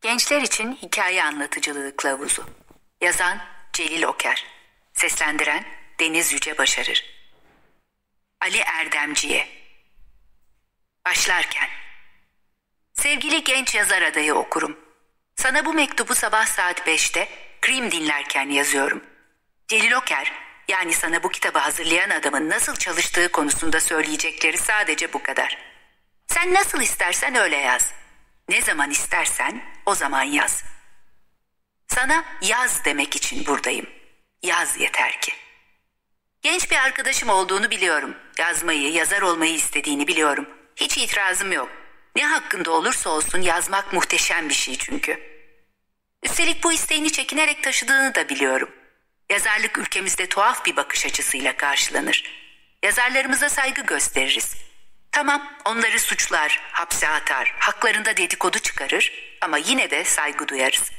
Gençler için hikaye anlatıcılığı kılavuzu. Yazan Celil Oker. Seslendiren Deniz Yüce Başarır. Ali Erdemciye. Başlarken. Sevgili genç yazar adayı okurum. Sana bu mektubu sabah saat 5'te Krim dinlerken yazıyorum. Celil Oker, yani sana bu kitabı hazırlayan adamın nasıl çalıştığı konusunda söyleyecekleri sadece bu kadar. Sen nasıl istersen öyle yaz. Ne zaman istersen o zaman yaz. Sana yaz demek için buradayım. Yaz yeter ki. Genç bir arkadaşım olduğunu biliyorum. Yazmayı, yazar olmayı istediğini biliyorum. Hiç itirazım yok. Ne hakkında olursa olsun yazmak muhteşem bir şey çünkü. Üstelik bu isteğini çekinerek taşıdığını da biliyorum. Yazarlık ülkemizde tuhaf bir bakış açısıyla karşılanır. Yazarlarımıza saygı gösteririz. Tamam onları suçlar, hapse atar, haklarında dedikodu çıkarır ama yine de saygı duyarız.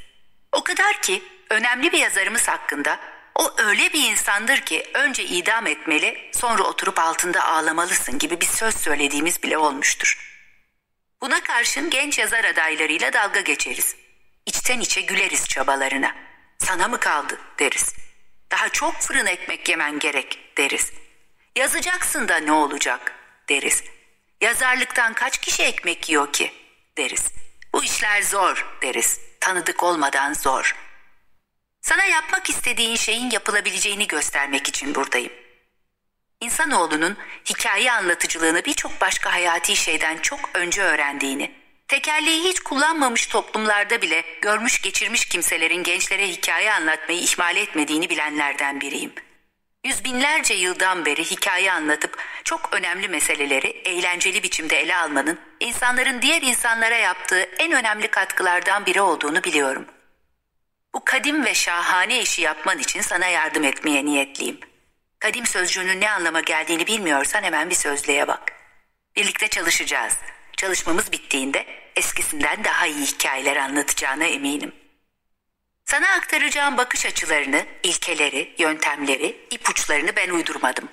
O kadar ki önemli bir yazarımız hakkında o öyle bir insandır ki önce idam etmeli sonra oturup altında ağlamalısın gibi bir söz söylediğimiz bile olmuştur. Buna karşın genç yazar adaylarıyla dalga geçeriz. İçten içe güleriz çabalarına. Sana mı kaldı deriz. Daha çok fırın ekmek yemen gerek deriz. Yazacaksın da ne olacak deriz. Yazarlıktan kaç kişi ekmek yiyor ki deriz. Bu işler zor deriz. Tanıdık olmadan zor. Sana yapmak istediğin şeyin yapılabileceğini göstermek için buradayım. İnsanoğlunun hikaye anlatıcılığını birçok başka hayati şeyden çok önce öğrendiğini, tekerleği hiç kullanmamış toplumlarda bile görmüş geçirmiş kimselerin gençlere hikaye anlatmayı ihmal etmediğini bilenlerden biriyim. Yüz binlerce yıldan beri hikaye anlatıp çok önemli meseleleri eğlenceli biçimde ele almanın insanların diğer insanlara yaptığı en önemli katkılardan biri olduğunu biliyorum. Bu kadim ve şahane işi yapman için sana yardım etmeye niyetliyim. Kadim sözcüğünün ne anlama geldiğini bilmiyorsan hemen bir sözlüğe bak. Birlikte çalışacağız. Çalışmamız bittiğinde eskisinden daha iyi hikayeler anlatacağına eminim. Sana aktaracağım bakış açılarını, ilkeleri, yöntemleri, ipuçlarını ben uydurmadım.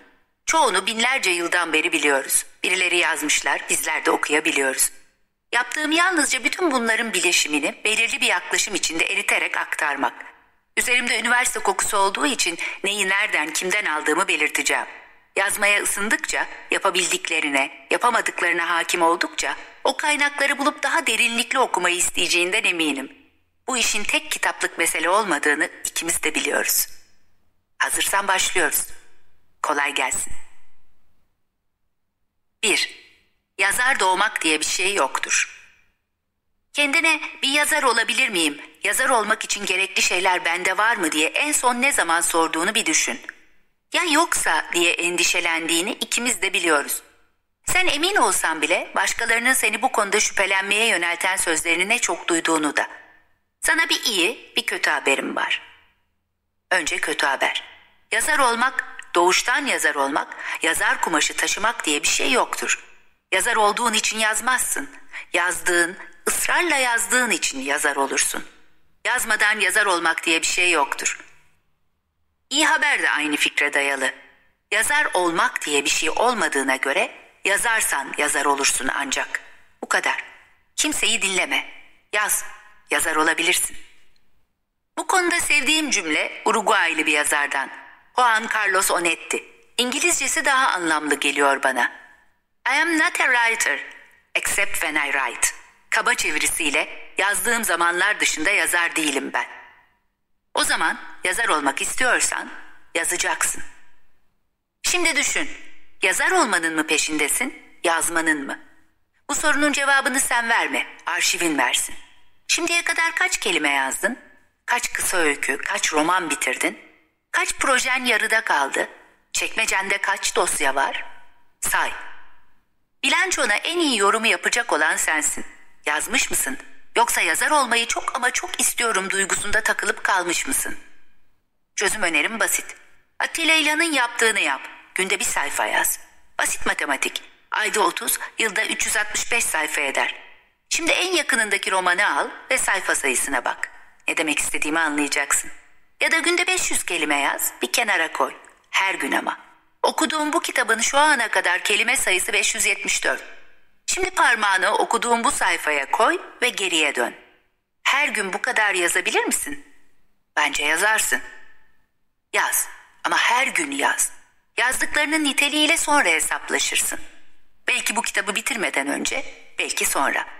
Çoğunu binlerce yıldan beri biliyoruz. Birileri yazmışlar, bizler de okuyabiliyoruz. Yaptığım yalnızca bütün bunların bileşimini belirli bir yaklaşım içinde eriterek aktarmak. Üzerimde üniversite kokusu olduğu için neyi nereden, kimden aldığımı belirteceğim. Yazmaya ısındıkça, yapabildiklerine, yapamadıklarına hakim oldukça o kaynakları bulup daha derinlikli okumayı isteyeceğinden eminim. Bu işin tek kitaplık mesele olmadığını ikimiz de biliyoruz. Hazırsan başlıyoruz. Kolay gelsin. 1. Yazar doğmak diye bir şey yoktur. Kendine bir yazar olabilir miyim, yazar olmak için gerekli şeyler bende var mı diye en son ne zaman sorduğunu bir düşün. Ya yoksa diye endişelendiğini ikimiz de biliyoruz. Sen emin olsan bile başkalarının seni bu konuda şüphelenmeye yönelten sözlerini ne çok duyduğunu da. Sana bir iyi, bir kötü haberim var. Önce kötü haber. Yazar olmak, doğuştan yazar olmak, yazar kumaşı taşımak diye bir şey yoktur. Yazar olduğun için yazmazsın. Yazdığın, ısrarla yazdığın için yazar olursun. Yazmadan yazar olmak diye bir şey yoktur. İyi haber de aynı fikre dayalı. Yazar olmak diye bir şey olmadığına göre yazarsan yazar olursun ancak. Bu kadar. Kimseyi dinleme. Yaz. Yazar olabilirsin. Bu konuda sevdiğim cümle Uruguaylı bir yazardan. Juan Carlos Onetti. İngilizcesi daha anlamlı geliyor bana. I am not a writer except when I write. Kaba çevirisiyle yazdığım zamanlar dışında yazar değilim ben. O zaman yazar olmak istiyorsan yazacaksın. Şimdi düşün. Yazar olmanın mı peşindesin, yazmanın mı? Bu sorunun cevabını sen verme, arşivin versin. Şimdiye kadar kaç kelime yazdın? Kaç kısa öykü, kaç roman bitirdin? Kaç projen yarıda kaldı? Çekmecende kaç dosya var? Say. Bilançona en iyi yorumu yapacak olan sensin. Yazmış mısın? Yoksa yazar olmayı çok ama çok istiyorum duygusunda takılıp kalmış mısın? Çözüm önerim basit. Atilla İlhan'ın yaptığını yap. Günde bir sayfa yaz. Basit matematik. Ayda 30, yılda 365 sayfa eder. Şimdi en yakınındaki romanı al ve sayfa sayısına bak. Ne demek istediğimi anlayacaksın. Ya da günde 500 kelime yaz, bir kenara koy. Her gün ama. Okuduğum bu kitabın şu ana kadar kelime sayısı 574. Şimdi parmağını okuduğum bu sayfaya koy ve geriye dön. Her gün bu kadar yazabilir misin? Bence yazarsın. Yaz ama her gün yaz. Yazdıklarının niteliğiyle sonra hesaplaşırsın. Belki bu kitabı bitirmeden önce, belki sonra.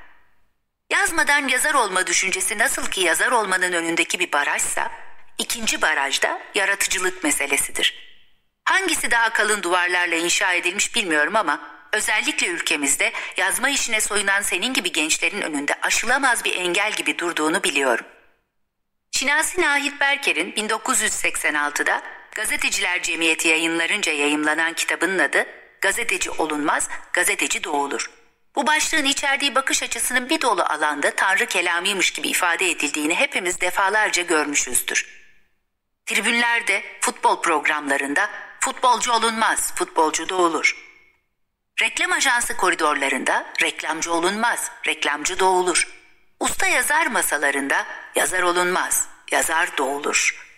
Yazmadan yazar olma düşüncesi nasıl ki yazar olmanın önündeki bir barajsa, ikinci barajda yaratıcılık meselesidir. Hangisi daha kalın duvarlarla inşa edilmiş bilmiyorum ama özellikle ülkemizde yazma işine soyunan senin gibi gençlerin önünde aşılamaz bir engel gibi durduğunu biliyorum. Şinasi Nahit Berker'in 1986'da Gazeteciler Cemiyeti yayınlarınca yayımlanan kitabının adı Gazeteci olunmaz, gazeteci doğulur. Bu başlığın içerdiği bakış açısının bir dolu alanda Tanrı kelamıymış gibi ifade edildiğini hepimiz defalarca görmüşüzdür. Tribünlerde, futbol programlarında futbolcu olunmaz, futbolcu doğulur. Reklam ajansı koridorlarında reklamcı olunmaz, reklamcı doğulur. Usta yazar masalarında yazar olunmaz, yazar doğulur.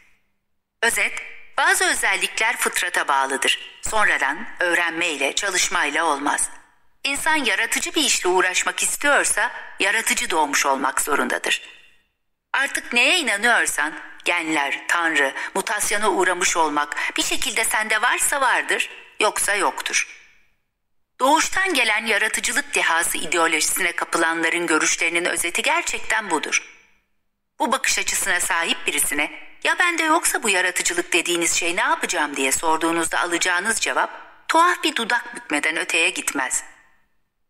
Özet, bazı özellikler fıtrata bağlıdır. Sonradan öğrenmeyle, çalışmayla olmaz. İnsan yaratıcı bir işle uğraşmak istiyorsa yaratıcı doğmuş olmak zorundadır. Artık neye inanıyorsan, genler, tanrı, mutasyona uğramış olmak bir şekilde sende varsa vardır, yoksa yoktur.'' Doğuştan gelen yaratıcılık dehası ideolojisine kapılanların görüşlerinin özeti gerçekten budur. Bu bakış açısına sahip birisine ya bende yoksa bu yaratıcılık dediğiniz şey ne yapacağım diye sorduğunuzda alacağınız cevap tuhaf bir dudak bükmeden öteye gitmez.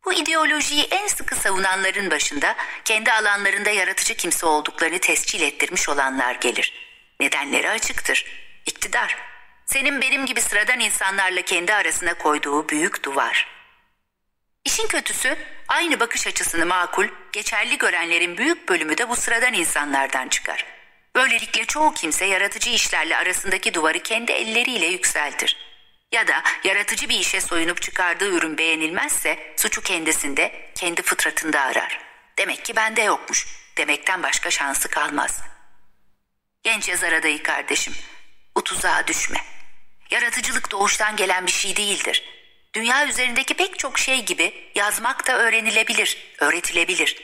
Bu ideolojiyi en sıkı savunanların başında kendi alanlarında yaratıcı kimse olduklarını tescil ettirmiş olanlar gelir. Nedenleri açıktır. İktidar. Senin benim gibi sıradan insanlarla kendi arasına koyduğu büyük duvar.'' İşin kötüsü aynı bakış açısını makul, geçerli görenlerin büyük bölümü de bu sıradan insanlardan çıkar. Böylelikle çoğu kimse yaratıcı işlerle arasındaki duvarı kendi elleriyle yükseltir. Ya da yaratıcı bir işe soyunup çıkardığı ürün beğenilmezse suçu kendisinde, kendi fıtratında arar. Demek ki bende yokmuş. Demekten başka şansı kalmaz. Genç yazar adayı kardeşim, bu tuzağa düşme. Yaratıcılık doğuştan gelen bir şey değildir.'' Dünya üzerindeki pek çok şey gibi yazmak da öğrenilebilir, öğretilebilir.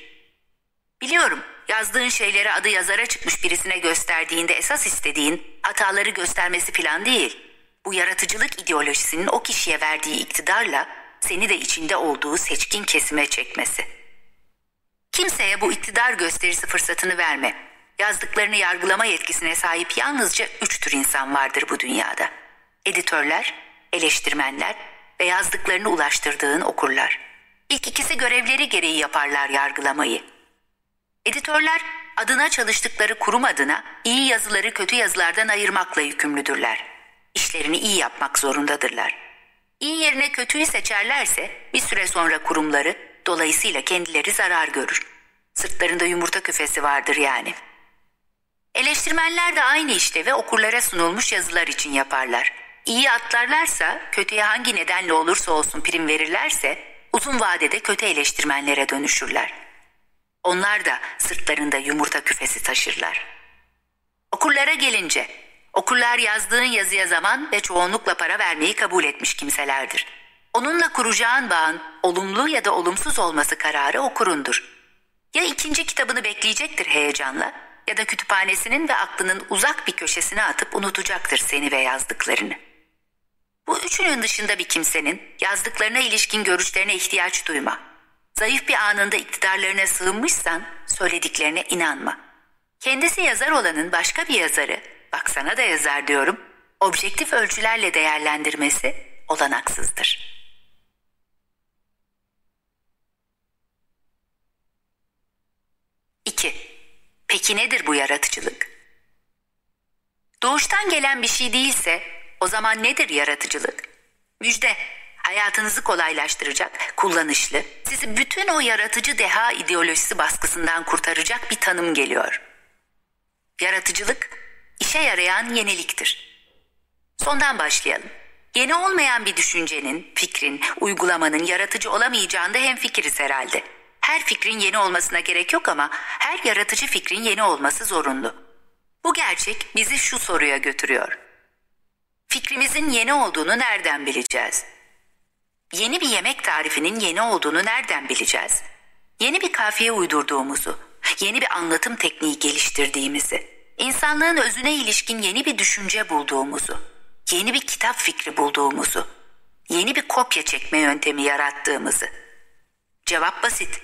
Biliyorum, yazdığın şeyleri adı yazara çıkmış birisine gösterdiğinde esas istediğin hataları göstermesi falan değil. Bu yaratıcılık ideolojisinin o kişiye verdiği iktidarla seni de içinde olduğu seçkin kesime çekmesi. Kimseye bu iktidar gösterisi fırsatını verme. Yazdıklarını yargılama yetkisine sahip yalnızca üç tür insan vardır bu dünyada. Editörler, eleştirmenler ve yazdıklarını ulaştırdığın okurlar. İlk ikisi görevleri gereği yaparlar yargılamayı. Editörler adına çalıştıkları kurum adına iyi yazıları kötü yazılardan ayırmakla yükümlüdürler. İşlerini iyi yapmak zorundadırlar. İyi yerine kötüyü seçerlerse bir süre sonra kurumları dolayısıyla kendileri zarar görür. Sırtlarında yumurta küfesi vardır yani. Eleştirmenler de aynı işlevi okurlara sunulmuş yazılar için yaparlar. İyi atlarlarsa, kötüye hangi nedenle olursa olsun prim verirlerse, uzun vadede kötü eleştirmenlere dönüşürler. Onlar da sırtlarında yumurta küfesi taşırlar. Okurlara gelince, okurlar yazdığın yazıya zaman ve çoğunlukla para vermeyi kabul etmiş kimselerdir. Onunla kuracağın bağın olumlu ya da olumsuz olması kararı okurundur. Ya ikinci kitabını bekleyecektir heyecanla ya da kütüphanesinin ve aklının uzak bir köşesine atıp unutacaktır seni ve yazdıklarını. Bu üçünün dışında bir kimsenin yazdıklarına ilişkin görüşlerine ihtiyaç duyma. Zayıf bir anında iktidarlarına sığınmışsan söylediklerine inanma. Kendisi yazar olanın başka bir yazarı, bak sana da yazar diyorum, objektif ölçülerle değerlendirmesi olanaksızdır. İki. Peki nedir bu yaratıcılık? Doğuştan gelen bir şey değilse o zaman nedir yaratıcılık? Müjde, hayatınızı kolaylaştıracak, kullanışlı, sizi bütün o yaratıcı deha ideolojisi baskısından kurtaracak bir tanım geliyor. Yaratıcılık, işe yarayan yeniliktir. Sondan başlayalım. Yeni olmayan bir düşüncenin, fikrin, uygulamanın yaratıcı olamayacağında hem fikiriz herhalde. Her fikrin yeni olmasına gerek yok ama her yaratıcı fikrin yeni olması zorunlu. Bu gerçek bizi şu soruya götürüyor. Fikrimizin yeni olduğunu nereden bileceğiz? Yeni bir yemek tarifinin yeni olduğunu nereden bileceğiz? Yeni bir kafiye uydurduğumuzu, yeni bir anlatım tekniği geliştirdiğimizi, insanlığın özüne ilişkin yeni bir düşünce bulduğumuzu, yeni bir kitap fikri bulduğumuzu, yeni bir kopya çekme yöntemi yarattığımızı. Cevap basit.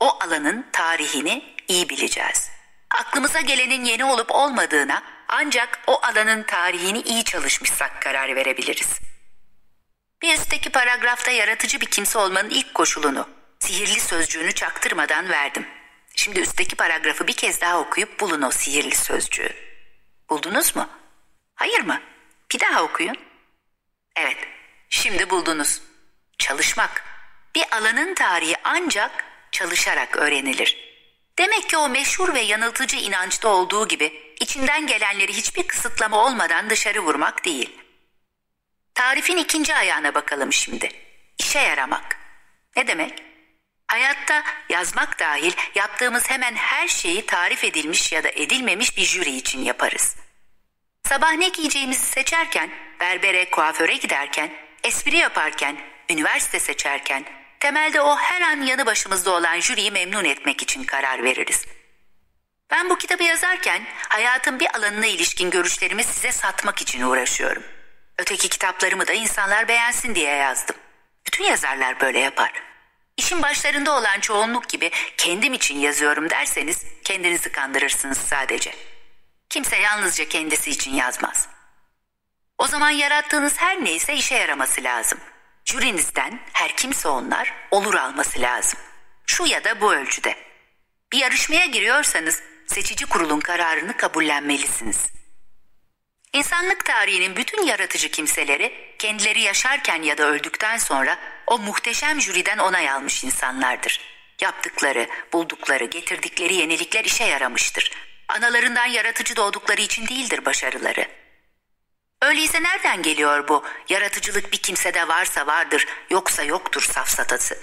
O alanın tarihini iyi bileceğiz. Aklımıza gelenin yeni olup olmadığına ancak o alanın tarihini iyi çalışmışsak karar verebiliriz. Bir üstteki paragrafta yaratıcı bir kimse olmanın ilk koşulunu, sihirli sözcüğünü çaktırmadan verdim. Şimdi üstteki paragrafı bir kez daha okuyup bulun o sihirli sözcüğü. Buldunuz mu? Hayır mı? Bir daha okuyun. Evet, şimdi buldunuz. Çalışmak. Bir alanın tarihi ancak çalışarak öğrenilir. Demek ki o meşhur ve yanıltıcı inançta olduğu gibi içinden gelenleri hiçbir kısıtlama olmadan dışarı vurmak değil. Tarifin ikinci ayağına bakalım şimdi. İşe yaramak. Ne demek? Hayatta yazmak dahil yaptığımız hemen her şeyi tarif edilmiş ya da edilmemiş bir jüri için yaparız. Sabah ne giyeceğimizi seçerken, berbere, kuaföre giderken, espri yaparken, üniversite seçerken, temelde o her an yanı başımızda olan jüriyi memnun etmek için karar veririz. Ben bu kitabı yazarken hayatın bir alanına ilişkin görüşlerimi size satmak için uğraşıyorum. Öteki kitaplarımı da insanlar beğensin diye yazdım. Bütün yazarlar böyle yapar. İşin başlarında olan çoğunluk gibi kendim için yazıyorum derseniz kendinizi kandırırsınız sadece. Kimse yalnızca kendisi için yazmaz. O zaman yarattığınız her neyse işe yaraması lazım. Jürinizden her kimse onlar olur alması lazım. Şu ya da bu ölçüde. Bir yarışmaya giriyorsanız seçici kurulun kararını kabullenmelisiniz. İnsanlık tarihinin bütün yaratıcı kimseleri kendileri yaşarken ya da öldükten sonra o muhteşem jüriden onay almış insanlardır. Yaptıkları, buldukları, getirdikleri yenilikler işe yaramıştır. Analarından yaratıcı doğdukları için değildir başarıları. Öyleyse nereden geliyor bu yaratıcılık bir kimsede varsa vardır yoksa yoktur safsatası?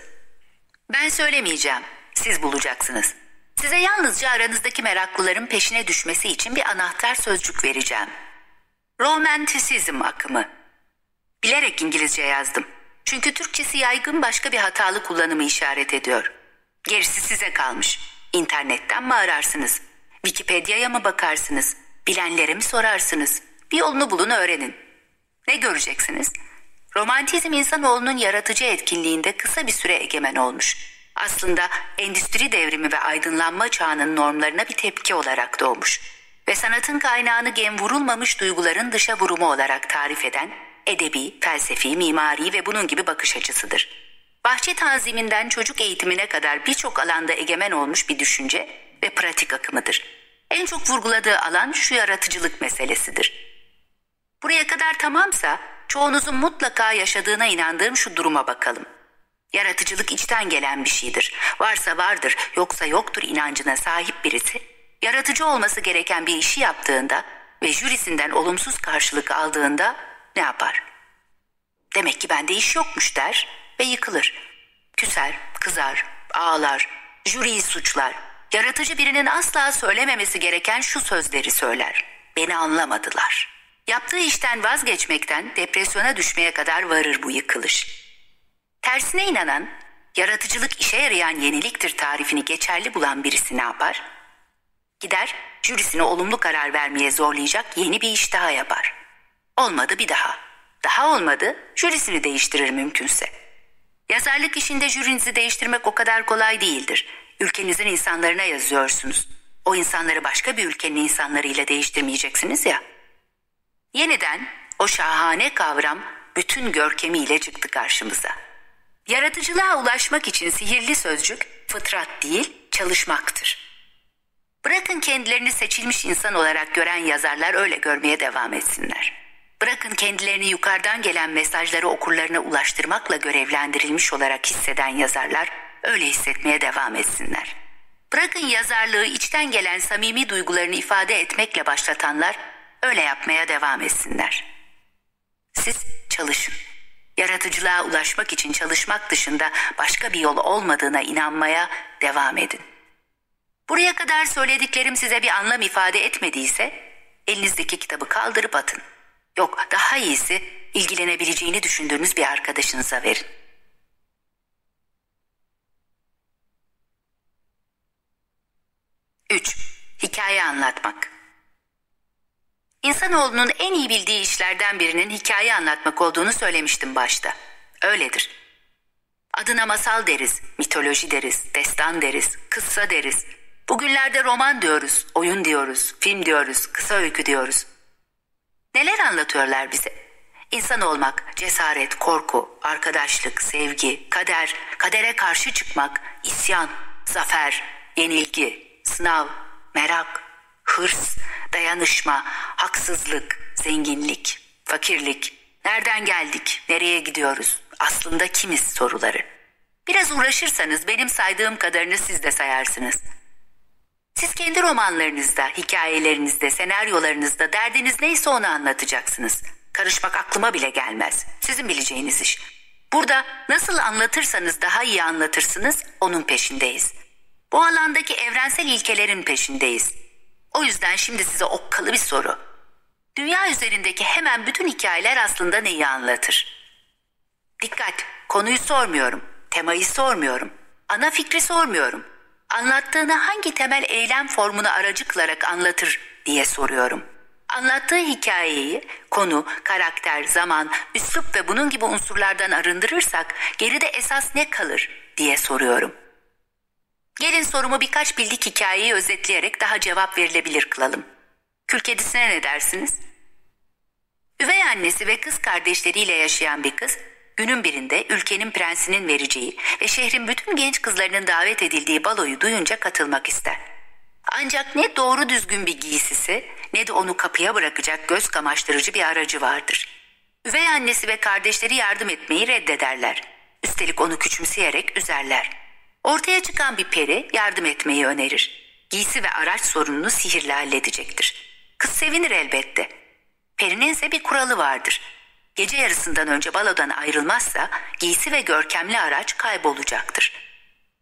Ben söylemeyeceğim, siz bulacaksınız. Size yalnızca aranızdaki meraklıların peşine düşmesi için bir anahtar sözcük vereceğim. Romantisizm akımı. Bilerek İngilizce yazdım. Çünkü Türkçesi yaygın başka bir hatalı kullanımı işaret ediyor. Gerisi size kalmış. İnternetten mi ararsınız? Wikipedia'ya mı bakarsınız? Bilenlere mi sorarsınız? Bir yolunu bulun öğrenin. Ne göreceksiniz? Romantizm insanoğlunun yaratıcı etkinliğinde kısa bir süre egemen olmuş. Aslında endüstri devrimi ve aydınlanma çağının normlarına bir tepki olarak doğmuş. Ve sanatın kaynağını gem vurulmamış duyguların dışa vurumu olarak tarif eden edebi, felsefi, mimari ve bunun gibi bakış açısıdır. Bahçe tanziminden çocuk eğitimine kadar birçok alanda egemen olmuş bir düşünce ve pratik akımıdır. En çok vurguladığı alan şu yaratıcılık meselesidir. Buraya kadar tamamsa çoğunuzun mutlaka yaşadığına inandığım şu duruma bakalım. Yaratıcılık içten gelen bir şeydir. Varsa vardır, yoksa yoktur inancına sahip birisi, yaratıcı olması gereken bir işi yaptığında ve jürisinden olumsuz karşılık aldığında ne yapar? Demek ki bende iş yokmuş der ve yıkılır. Küser, kızar, ağlar, jüriyi suçlar. Yaratıcı birinin asla söylememesi gereken şu sözleri söyler. Beni anlamadılar. Yaptığı işten vazgeçmekten depresyona düşmeye kadar varır bu yıkılış. Tersine inanan, yaratıcılık işe yarayan yeniliktir tarifini geçerli bulan birisi ne yapar? Gider, jürisine olumlu karar vermeye zorlayacak yeni bir iş daha yapar. Olmadı bir daha. Daha olmadı, jürisini değiştirir mümkünse. Yazarlık işinde jürinizi değiştirmek o kadar kolay değildir. Ülkenizin insanlarına yazıyorsunuz. O insanları başka bir ülkenin insanlarıyla değiştirmeyeceksiniz ya. Yeniden o şahane kavram bütün görkemiyle çıktı karşımıza. Yaratıcılığa ulaşmak için sihirli sözcük fıtrat değil, çalışmaktır. Bırakın kendilerini seçilmiş insan olarak gören yazarlar öyle görmeye devam etsinler. Bırakın kendilerini yukarıdan gelen mesajları okurlarına ulaştırmakla görevlendirilmiş olarak hisseden yazarlar öyle hissetmeye devam etsinler. Bırakın yazarlığı içten gelen samimi duygularını ifade etmekle başlatanlar öyle yapmaya devam etsinler. Siz çalışın. Yaratıcılığa ulaşmak için çalışmak dışında başka bir yol olmadığına inanmaya devam edin. Buraya kadar söylediklerim size bir anlam ifade etmediyse elinizdeki kitabı kaldırıp atın. Yok daha iyisi ilgilenebileceğini düşündüğünüz bir arkadaşınıza verin. Hikaye anlatmak. İnsanoğlunun en iyi bildiği işlerden birinin hikaye anlatmak olduğunu söylemiştim başta. Öyledir. Adına masal deriz, mitoloji deriz, destan deriz, kıssa deriz. Bugünlerde roman diyoruz, oyun diyoruz, film diyoruz, kısa öykü diyoruz. Neler anlatıyorlar bize? İnsan olmak, cesaret, korku, arkadaşlık, sevgi, kader, kadere karşı çıkmak, isyan, zafer, yenilgi, sınav, merak, hırs, dayanışma, haksızlık, zenginlik, fakirlik, nereden geldik, nereye gidiyoruz, aslında kimiz soruları. Biraz uğraşırsanız benim saydığım kadarını siz de sayarsınız. Siz kendi romanlarınızda, hikayelerinizde, senaryolarınızda derdiniz neyse onu anlatacaksınız. Karışmak aklıma bile gelmez. Sizin bileceğiniz iş. Burada nasıl anlatırsanız daha iyi anlatırsınız onun peşindeyiz. Bu alandaki evrensel ilkelerin peşindeyiz. O yüzden şimdi size okkalı bir soru. Dünya üzerindeki hemen bütün hikayeler aslında neyi anlatır? Dikkat, konuyu sormuyorum, temayı sormuyorum, ana fikri sormuyorum. Anlattığını hangi temel eylem formunu aracı kılarak anlatır diye soruyorum. Anlattığı hikayeyi konu, karakter, zaman, üslup ve bunun gibi unsurlardan arındırırsak geride esas ne kalır diye soruyorum. Gelin sorumu birkaç bildik hikayeyi özetleyerek daha cevap verilebilir kılalım. Kül kedisine ne dersiniz? Üvey annesi ve kız kardeşleriyle yaşayan bir kız Günün birinde ülkenin prensinin vereceği ve şehrin bütün genç kızlarının davet edildiği baloyu duyunca katılmak ister. Ancak ne doğru düzgün bir giysisi ne de onu kapıya bırakacak göz kamaştırıcı bir aracı vardır. Üvey annesi ve kardeşleri yardım etmeyi reddederler. Üstelik onu küçümseyerek üzerler. Ortaya çıkan bir peri yardım etmeyi önerir. Giysi ve araç sorununu sihirle halledecektir. Kız sevinir elbette. Perinin ise bir kuralı vardır. Gece yarısından önce balodan ayrılmazsa giysi ve görkemli araç kaybolacaktır.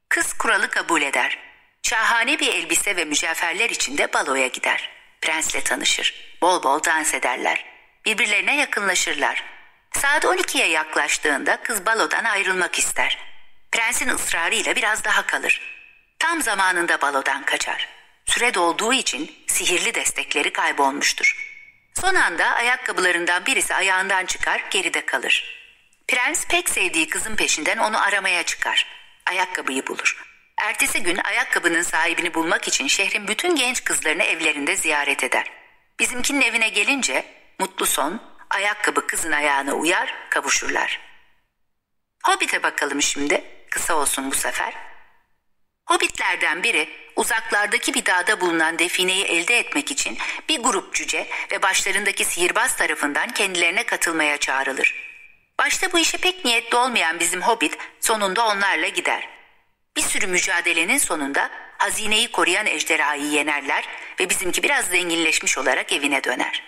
Kız kuralı kabul eder. Şahane bir elbise ve mücevherler içinde baloya gider. Prensle tanışır. Bol bol dans ederler. Birbirlerine yakınlaşırlar. Saat 12'ye yaklaştığında kız balodan ayrılmak ister. Prensin ısrarıyla biraz daha kalır. Tam zamanında balodan kaçar. Süre dolduğu için sihirli destekleri kaybolmuştur. Son anda ayakkabılarından birisi ayağından çıkar, geride kalır. Prens pek sevdiği kızın peşinden onu aramaya çıkar. Ayakkabıyı bulur. Ertesi gün ayakkabının sahibini bulmak için şehrin bütün genç kızlarını evlerinde ziyaret eder. Bizimkinin evine gelince mutlu son, ayakkabı kızın ayağına uyar, kavuşurlar. Hobbit'e bakalım şimdi, kısa olsun bu sefer. Hobbitlerden biri uzaklardaki bir dağda bulunan defineyi elde etmek için bir grup cüce ve başlarındaki sihirbaz tarafından kendilerine katılmaya çağrılır. Başta bu işe pek niyetli olmayan bizim Hobbit sonunda onlarla gider. Bir sürü mücadelenin sonunda hazineyi koruyan ejderhayı yenerler ve bizimki biraz zenginleşmiş olarak evine döner.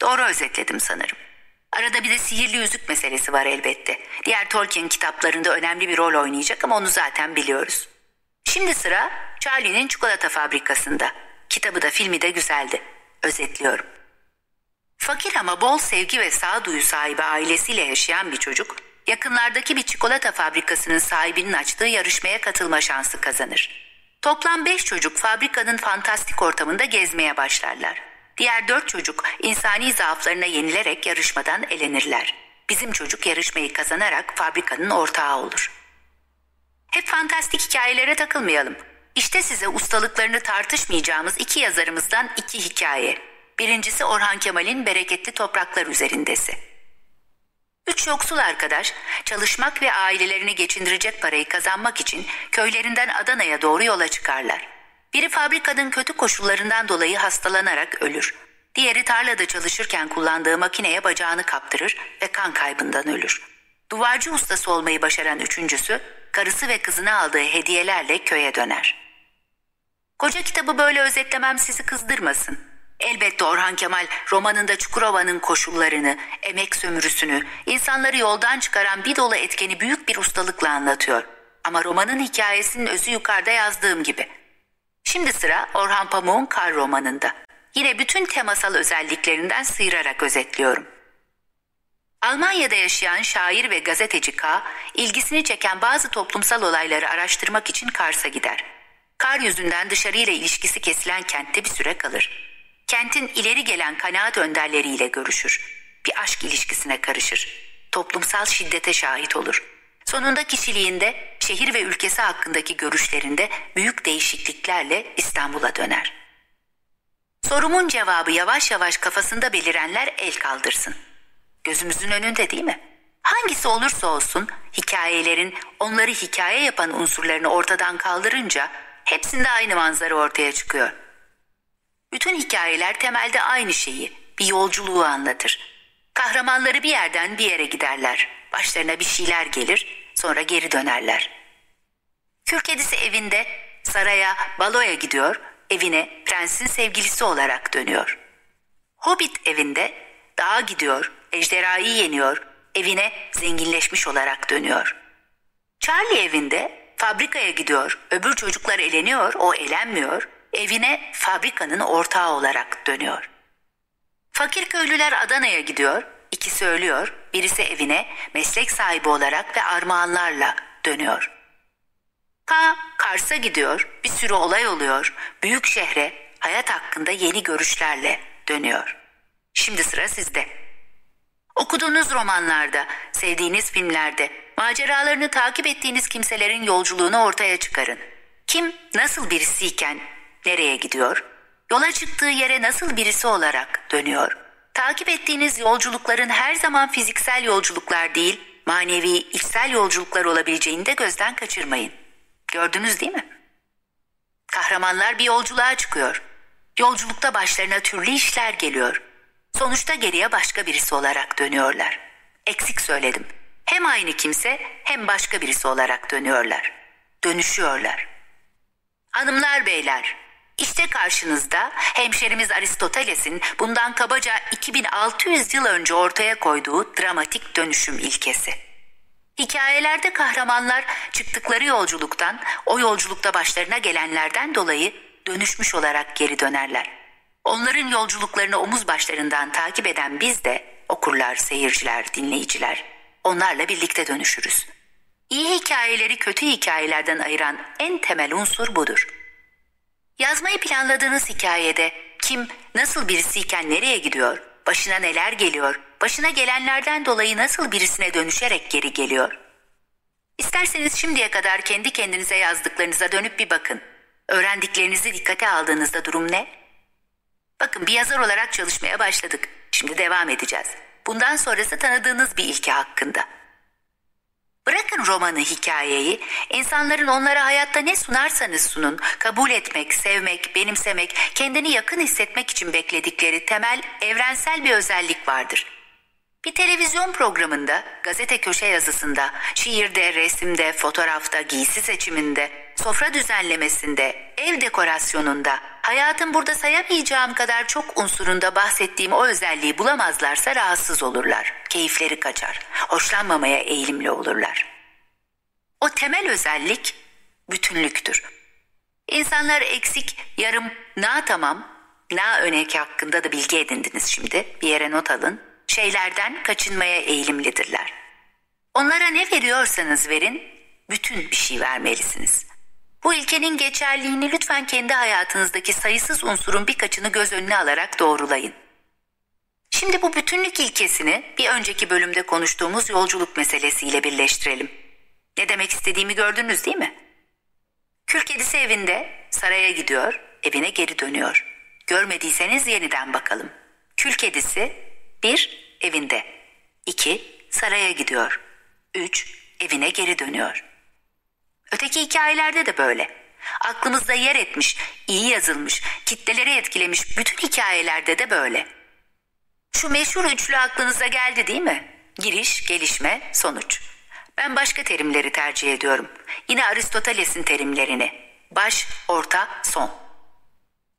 Doğru özetledim sanırım. Arada bir de sihirli yüzük meselesi var elbette. Diğer Tolkien kitaplarında önemli bir rol oynayacak ama onu zaten biliyoruz. Şimdi sıra Charlie'nin çikolata fabrikasında. Kitabı da filmi de güzeldi. Özetliyorum. Fakir ama bol sevgi ve sağduyu sahibi ailesiyle yaşayan bir çocuk, yakınlardaki bir çikolata fabrikasının sahibinin açtığı yarışmaya katılma şansı kazanır. Toplam beş çocuk fabrikanın fantastik ortamında gezmeye başlarlar. Diğer dört çocuk insani zaaflarına yenilerek yarışmadan elenirler. Bizim çocuk yarışmayı kazanarak fabrikanın ortağı olur.'' Hep fantastik hikayelere takılmayalım. İşte size ustalıklarını tartışmayacağımız iki yazarımızdan iki hikaye. Birincisi Orhan Kemal'in Bereketli Topraklar üzerindesi. Üç yoksul arkadaş çalışmak ve ailelerini geçindirecek parayı kazanmak için köylerinden Adana'ya doğru yola çıkarlar. Biri fabrikanın kötü koşullarından dolayı hastalanarak ölür. Diğeri tarlada çalışırken kullandığı makineye bacağını kaptırır ve kan kaybından ölür. Duvarcı ustası olmayı başaran üçüncüsü karısı ve kızına aldığı hediyelerle köye döner. Koca kitabı böyle özetlemem sizi kızdırmasın. Elbette Orhan Kemal romanında Çukurova'nın koşullarını, emek sömürüsünü, insanları yoldan çıkaran bir dolu etkeni büyük bir ustalıkla anlatıyor. Ama romanın hikayesinin özü yukarıda yazdığım gibi. Şimdi sıra Orhan Pamuk'un Kar romanında. Yine bütün temasal özelliklerinden sıyırarak özetliyorum. Almanya'da yaşayan şair ve gazeteci K, ilgisini çeken bazı toplumsal olayları araştırmak için Kars'a gider. Kar yüzünden dışarıyla ilişkisi kesilen kentte bir süre kalır. Kentin ileri gelen kanaat önderleriyle görüşür. Bir aşk ilişkisine karışır. Toplumsal şiddete şahit olur. Sonunda kişiliğinde, şehir ve ülkesi hakkındaki görüşlerinde büyük değişikliklerle İstanbul'a döner. Sorumun cevabı yavaş yavaş kafasında belirenler el kaldırsın. Gözümüzün önünde değil mi? Hangisi olursa olsun hikayelerin onları hikaye yapan unsurlarını ortadan kaldırınca hepsinde aynı manzara ortaya çıkıyor. Bütün hikayeler temelde aynı şeyi, bir yolculuğu anlatır. Kahramanları bir yerden bir yere giderler. Başlarına bir şeyler gelir, sonra geri dönerler. Kür kedisi evinde saraya, baloya gidiyor, evine prensin sevgilisi olarak dönüyor. Hobbit evinde dağa gidiyor, ejderhayı yeniyor, evine zenginleşmiş olarak dönüyor. Charlie evinde fabrikaya gidiyor, öbür çocuklar eleniyor, o elenmiyor, evine fabrikanın ortağı olarak dönüyor. Fakir köylüler Adana'ya gidiyor, ikisi ölüyor, birisi evine meslek sahibi olarak ve armağanlarla dönüyor. K Kars'a gidiyor, bir sürü olay oluyor, büyük şehre hayat hakkında yeni görüşlerle dönüyor. Şimdi sıra sizde. Okuduğunuz romanlarda, sevdiğiniz filmlerde, maceralarını takip ettiğiniz kimselerin yolculuğunu ortaya çıkarın. Kim nasıl birisiyken nereye gidiyor? Yola çıktığı yere nasıl birisi olarak dönüyor? Takip ettiğiniz yolculukların her zaman fiziksel yolculuklar değil, manevi, içsel yolculuklar olabileceğini de gözden kaçırmayın. Gördünüz değil mi? Kahramanlar bir yolculuğa çıkıyor. Yolculukta başlarına türlü işler geliyor. Sonuçta geriye başka birisi olarak dönüyorlar. Eksik söyledim. Hem aynı kimse hem başka birisi olarak dönüyorlar. Dönüşüyorlar. Hanımlar beyler, işte karşınızda hemşerimiz Aristoteles'in bundan kabaca 2600 yıl önce ortaya koyduğu dramatik dönüşüm ilkesi. Hikayelerde kahramanlar çıktıkları yolculuktan, o yolculukta başlarına gelenlerden dolayı dönüşmüş olarak geri dönerler. Onların yolculuklarını omuz başlarından takip eden biz de okurlar, seyirciler, dinleyiciler onlarla birlikte dönüşürüz. İyi hikayeleri kötü hikayelerden ayıran en temel unsur budur. Yazmayı planladığınız hikayede kim nasıl birisiyken nereye gidiyor, başına neler geliyor, başına gelenlerden dolayı nasıl birisine dönüşerek geri geliyor? İsterseniz şimdiye kadar kendi kendinize yazdıklarınıza dönüp bir bakın. Öğrendiklerinizi dikkate aldığınızda durum ne? Bakın bir yazar olarak çalışmaya başladık. Şimdi devam edeceğiz. Bundan sonrası tanıdığınız bir ilke hakkında. Bırakın romanı, hikayeyi, insanların onlara hayatta ne sunarsanız sunun, kabul etmek, sevmek, benimsemek, kendini yakın hissetmek için bekledikleri temel, evrensel bir özellik vardır. Bir televizyon programında, gazete köşe yazısında, şiirde, resimde, fotoğrafta, giysi seçiminde, sofra düzenlemesinde, ev dekorasyonunda, hayatın burada sayamayacağım kadar çok unsurunda bahsettiğim o özelliği bulamazlarsa rahatsız olurlar, keyifleri kaçar, hoşlanmamaya eğilimli olurlar. O temel özellik bütünlüktür. İnsanlar eksik, yarım, na tamam, na öneki hakkında da bilgi edindiniz şimdi, bir yere not alın, şeylerden kaçınmaya eğilimlidirler. Onlara ne veriyorsanız verin, bütün bir şey vermelisiniz. Bu ilkenin geçerliğini lütfen kendi hayatınızdaki sayısız unsurun birkaçını göz önüne alarak doğrulayın. Şimdi bu bütünlük ilkesini bir önceki bölümde konuştuğumuz yolculuk meselesiyle birleştirelim. Ne demek istediğimi gördünüz değil mi? Kül kedisi evinde, saraya gidiyor, evine geri dönüyor. Görmediyseniz yeniden bakalım. Kül kedisi 1. Evinde 2. Saraya gidiyor 3. Evine geri dönüyor. Öteki hikayelerde de böyle. Aklımızda yer etmiş, iyi yazılmış, kitleleri etkilemiş bütün hikayelerde de böyle. Şu meşhur üçlü aklınıza geldi değil mi? Giriş, gelişme, sonuç. Ben başka terimleri tercih ediyorum. Yine Aristoteles'in terimlerini. Baş, orta, son.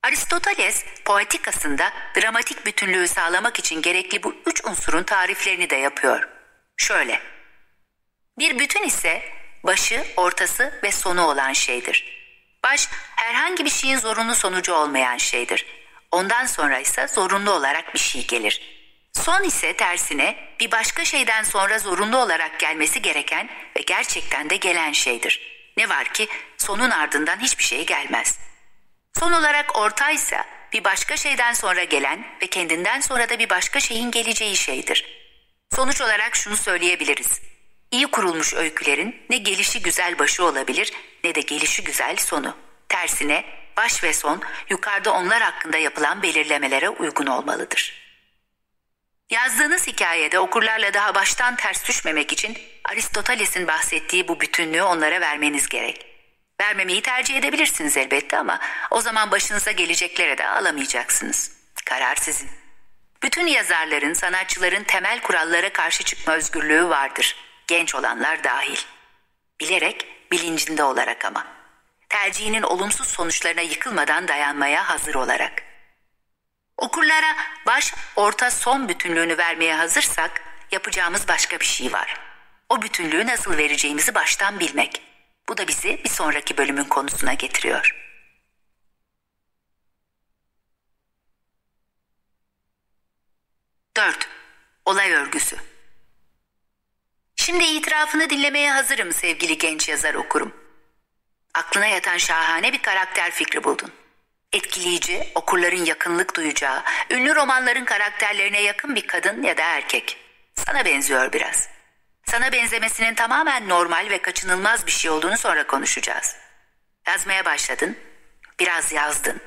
Aristoteles poetikasında dramatik bütünlüğü sağlamak için gerekli bu üç unsurun tariflerini de yapıyor. Şöyle. Bir bütün ise başı, ortası ve sonu olan şeydir. Baş herhangi bir şeyin zorunlu sonucu olmayan şeydir. Ondan sonra ise zorunlu olarak bir şey gelir. Son ise tersine bir başka şeyden sonra zorunlu olarak gelmesi gereken ve gerçekten de gelen şeydir. Ne var ki sonun ardından hiçbir şey gelmez. Son olarak ortaysa bir başka şeyden sonra gelen ve kendinden sonra da bir başka şeyin geleceği şeydir. Sonuç olarak şunu söyleyebiliriz. İyi kurulmuş öykülerin ne gelişi güzel başı olabilir ne de gelişi güzel sonu. Tersine baş ve son yukarıda onlar hakkında yapılan belirlemelere uygun olmalıdır. Yazdığınız hikayede okurlarla daha baştan ters düşmemek için Aristoteles'in bahsettiği bu bütünlüğü onlara vermeniz gerek. Vermemeyi tercih edebilirsiniz elbette ama o zaman başınıza geleceklere de alamayacaksınız. Karar sizin. Bütün yazarların, sanatçıların temel kurallara karşı çıkma özgürlüğü vardır. Genç olanlar dahil. Bilerek, bilincinde olarak ama. Tercihinin olumsuz sonuçlarına yıkılmadan dayanmaya hazır olarak. Okurlara baş, orta, son bütünlüğünü vermeye hazırsak yapacağımız başka bir şey var. O bütünlüğü nasıl vereceğimizi baştan bilmek. Bu da bizi bir sonraki bölümün konusuna getiriyor. Olay örgüsü. Şimdi itirafını dinlemeye hazırım sevgili genç yazar okurum. Aklına yatan şahane bir karakter fikri buldun. Etkileyici, okurların yakınlık duyacağı, ünlü romanların karakterlerine yakın bir kadın ya da erkek. Sana benziyor biraz. Sana benzemesinin tamamen normal ve kaçınılmaz bir şey olduğunu sonra konuşacağız. Yazmaya başladın, biraz yazdın.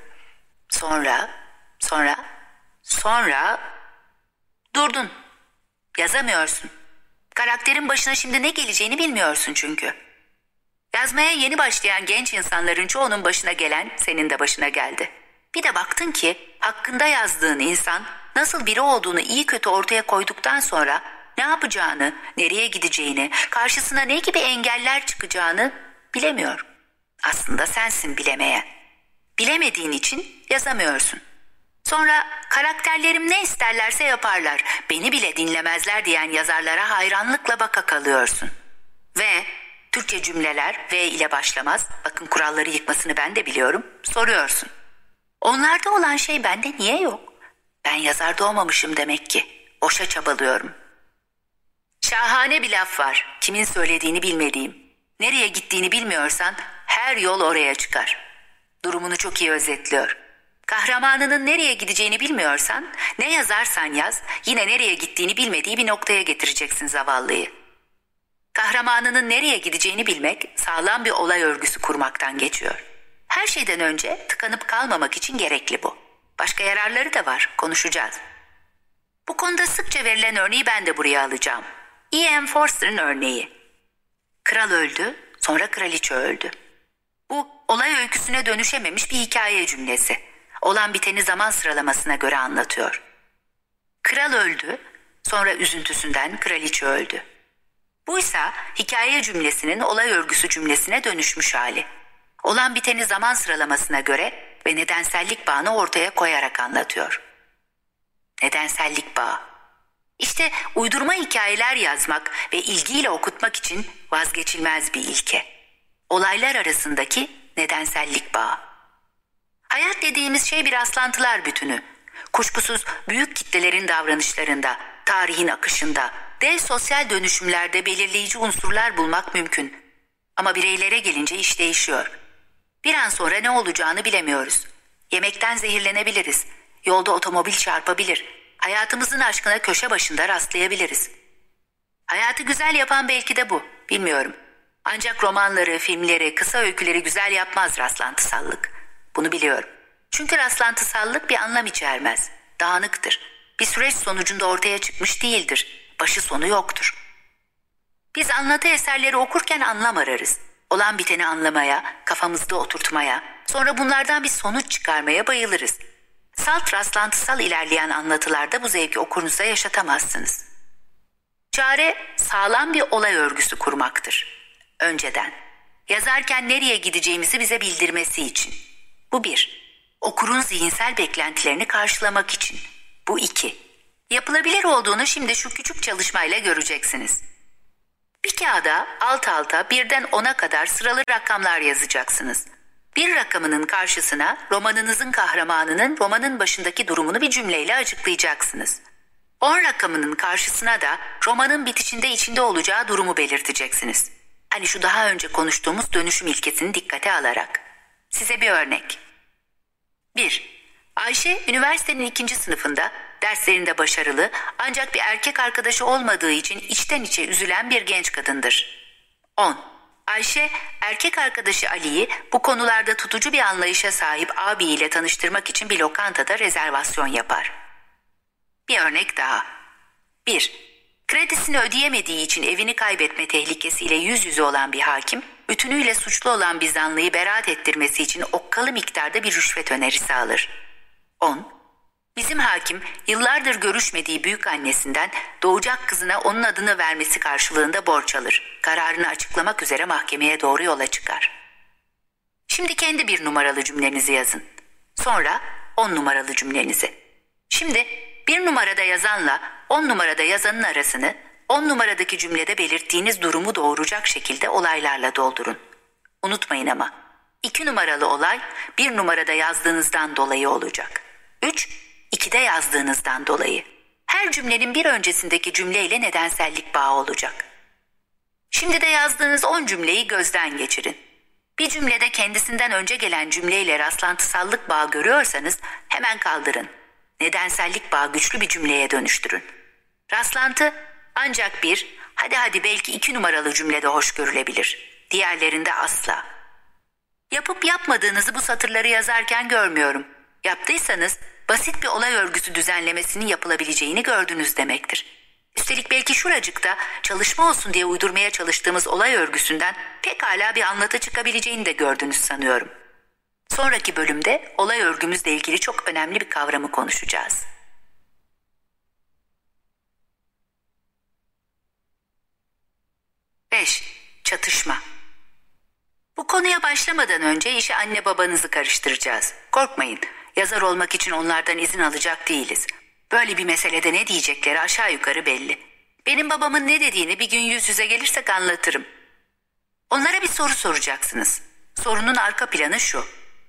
Sonra, sonra, sonra durdun. Yazamıyorsun. Karakterin başına şimdi ne geleceğini bilmiyorsun çünkü. Yazmaya yeni başlayan genç insanların çoğunun başına gelen senin de başına geldi. Bir de baktın ki hakkında yazdığın insan nasıl biri olduğunu iyi kötü ortaya koyduktan sonra ne yapacağını, nereye gideceğini, karşısına ne gibi engeller çıkacağını bilemiyor. Aslında sensin bilemeyen. Bilemediğin için yazamıyorsun. Sonra karakterlerim ne isterlerse yaparlar, beni bile dinlemezler diyen yazarlara hayranlıkla baka kalıyorsun. Ve Türkçe cümleler V ile başlamaz. Bakın kuralları yıkmasını ben de biliyorum. Soruyorsun. Onlarda olan şey bende niye yok? Ben yazar doğmamışım demek ki. Boşa çabalıyorum. Şahane bir laf var. Kimin söylediğini bilmediğim. Nereye gittiğini bilmiyorsan her yol oraya çıkar. Durumunu çok iyi özetliyor. Kahramanının nereye gideceğini bilmiyorsan ne yazarsan yaz yine nereye gittiğini bilmediği bir noktaya getireceksin zavallıyı. Kahramanının nereye gideceğini bilmek sağlam bir olay örgüsü kurmaktan geçiyor. Her şeyden önce tıkanıp kalmamak için gerekli bu. Başka yararları da var, konuşacağız. Bu konuda sıkça verilen örneği ben de buraya alacağım. E.M. Forster'ın örneği. Kral öldü, sonra kraliçe öldü. Bu olay öyküsüne dönüşememiş bir hikaye cümlesi. Olan biteni zaman sıralamasına göre anlatıyor. Kral öldü, sonra üzüntüsünden kraliçe öldü. Buysa hikaye cümlesinin olay örgüsü cümlesine dönüşmüş hali. Olan biteni zaman sıralamasına göre ve nedensellik bağını ortaya koyarak anlatıyor. Nedensellik bağı. İşte uydurma hikayeler yazmak ve ilgiyle okutmak için vazgeçilmez bir ilke. Olaylar arasındaki nedensellik bağı. Hayat dediğimiz şey bir rastlantılar bütünü. Kuşkusuz büyük kitlelerin davranışlarında, tarihin akışında, dev sosyal dönüşümlerde belirleyici unsurlar bulmak mümkün. Ama bireylere gelince iş değişiyor. Bir an sonra ne olacağını bilemiyoruz. Yemekten zehirlenebiliriz. Yolda otomobil çarpabilir. Hayatımızın aşkına köşe başında rastlayabiliriz. Hayatı güzel yapan belki de bu. Bilmiyorum. Ancak romanları, filmleri, kısa öyküleri güzel yapmaz rastlantısallık. Bunu biliyorum. Çünkü rastlantısallık bir anlam içermez. Dağınıktır. Bir süreç sonucunda ortaya çıkmış değildir başı sonu yoktur. Biz anlatı eserleri okurken anlam ararız. Olan biteni anlamaya, kafamızda oturtmaya, sonra bunlardan bir sonuç çıkarmaya bayılırız. Salt rastlantısal ilerleyen anlatılarda bu zevki okurunuza yaşatamazsınız. Çare sağlam bir olay örgüsü kurmaktır. Önceden. Yazarken nereye gideceğimizi bize bildirmesi için. Bu bir. Okurun zihinsel beklentilerini karşılamak için. Bu iki. Yapılabilir olduğunu şimdi şu küçük çalışmayla göreceksiniz. Bir kağıda alt alta birden ona kadar sıralı rakamlar yazacaksınız. Bir rakamının karşısına romanınızın kahramanının romanın başındaki durumunu bir cümleyle açıklayacaksınız. 10 rakamının karşısına da romanın bitişinde içinde olacağı durumu belirteceksiniz. Hani şu daha önce konuştuğumuz dönüşüm ilkesini dikkate alarak. Size bir örnek. 1. Ayşe üniversitenin ikinci sınıfında derslerinde başarılı ancak bir erkek arkadaşı olmadığı için içten içe üzülen bir genç kadındır. 10. Ayşe erkek arkadaşı Ali'yi bu konularda tutucu bir anlayışa sahip abiyle tanıştırmak için bir lokantada rezervasyon yapar. Bir örnek daha. 1. Kredisini ödeyemediği için evini kaybetme tehlikesiyle yüz yüze olan bir hakim, bütünüyle suçlu olan bir zanlıyı beraat ettirmesi için okkalı miktarda bir rüşvet önerisi alır. 10. Bizim hakim yıllardır görüşmediği büyük annesinden doğacak kızına onun adını vermesi karşılığında borç alır. Kararını açıklamak üzere mahkemeye doğru yola çıkar. Şimdi kendi bir numaralı cümlenizi yazın. Sonra on numaralı cümlenizi. Şimdi bir numarada yazanla on numarada yazanın arasını on numaradaki cümlede belirttiğiniz durumu doğuracak şekilde olaylarla doldurun. Unutmayın ama iki numaralı olay bir numarada yazdığınızdan dolayı olacak. 3. 2'de yazdığınızdan dolayı. Her cümlenin bir öncesindeki cümleyle nedensellik bağı olacak. Şimdi de yazdığınız 10 cümleyi gözden geçirin. Bir cümlede kendisinden önce gelen cümleyle rastlantısallık bağı görüyorsanız hemen kaldırın. Nedensellik bağı güçlü bir cümleye dönüştürün. Rastlantı ancak bir, hadi hadi belki iki numaralı cümlede hoş görülebilir. Diğerlerinde asla. Yapıp yapmadığınızı bu satırları yazarken görmüyorum. Yaptıysanız basit bir olay örgüsü düzenlemesinin yapılabileceğini gördünüz demektir. Üstelik belki şuracıkta çalışma olsun diye uydurmaya çalıştığımız olay örgüsünden pekala bir anlatı çıkabileceğini de gördünüz sanıyorum. Sonraki bölümde olay örgümüzle ilgili çok önemli bir kavramı konuşacağız. Beş, çatışma. Bu konuya başlamadan önce işe anne babanızı karıştıracağız. Korkmayın, yazar olmak için onlardan izin alacak değiliz. Böyle bir meselede ne diyecekleri aşağı yukarı belli. Benim babamın ne dediğini bir gün yüz yüze gelirsek anlatırım. Onlara bir soru soracaksınız. Sorunun arka planı şu.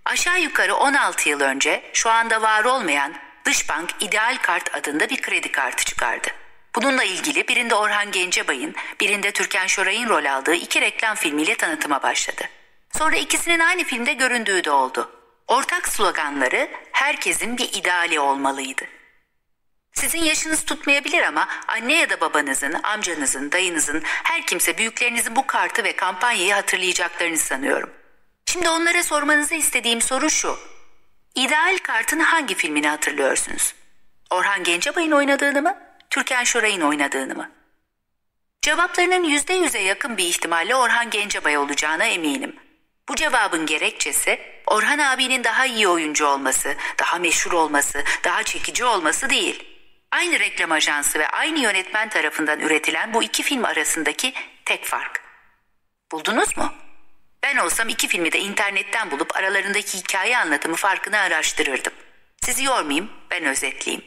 Aşağı yukarı 16 yıl önce şu anda var olmayan Dışbank İdeal Kart adında bir kredi kartı çıkardı. Bununla ilgili birinde Orhan Gencebay'ın, birinde Türkan Şoray'ın rol aldığı iki reklam filmiyle tanıtıma başladı. Sonra ikisinin aynı filmde göründüğü de oldu. Ortak sloganları herkesin bir ideali olmalıydı. Sizin yaşınız tutmayabilir ama anne ya da babanızın, amcanızın, dayınızın, her kimse büyüklerinizin bu kartı ve kampanyayı hatırlayacaklarını sanıyorum. Şimdi onlara sormanızı istediğim soru şu. İdeal kartın hangi filmini hatırlıyorsunuz? Orhan Gencebay'ın oynadığını mı? Türkan Şoray'ın oynadığını mı? Cevaplarının yüzde yüze yakın bir ihtimalle Orhan Gencebay olacağına eminim. Bu cevabın gerekçesi Orhan abinin daha iyi oyuncu olması, daha meşhur olması, daha çekici olması değil. Aynı reklam ajansı ve aynı yönetmen tarafından üretilen bu iki film arasındaki tek fark. Buldunuz mu? Ben olsam iki filmi de internetten bulup aralarındaki hikaye anlatımı farkını araştırırdım. Sizi yormayayım, ben özetleyeyim.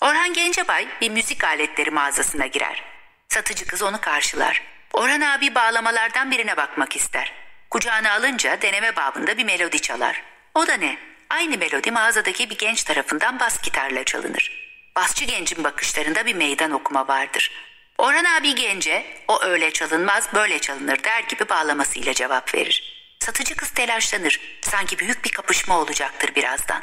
Orhan Gencebay bir müzik aletleri mağazasına girer. Satıcı kız onu karşılar. Orhan abi bağlamalardan birine bakmak ister. Kucağına alınca deneme babında bir melodi çalar. O da ne? Aynı melodi mağazadaki bir genç tarafından bas gitarla çalınır. Basçı gencin bakışlarında bir meydan okuma vardır. Orhan abi gence o öyle çalınmaz böyle çalınır der gibi bağlamasıyla cevap verir. Satıcı kız telaşlanır. Sanki büyük bir kapışma olacaktır birazdan.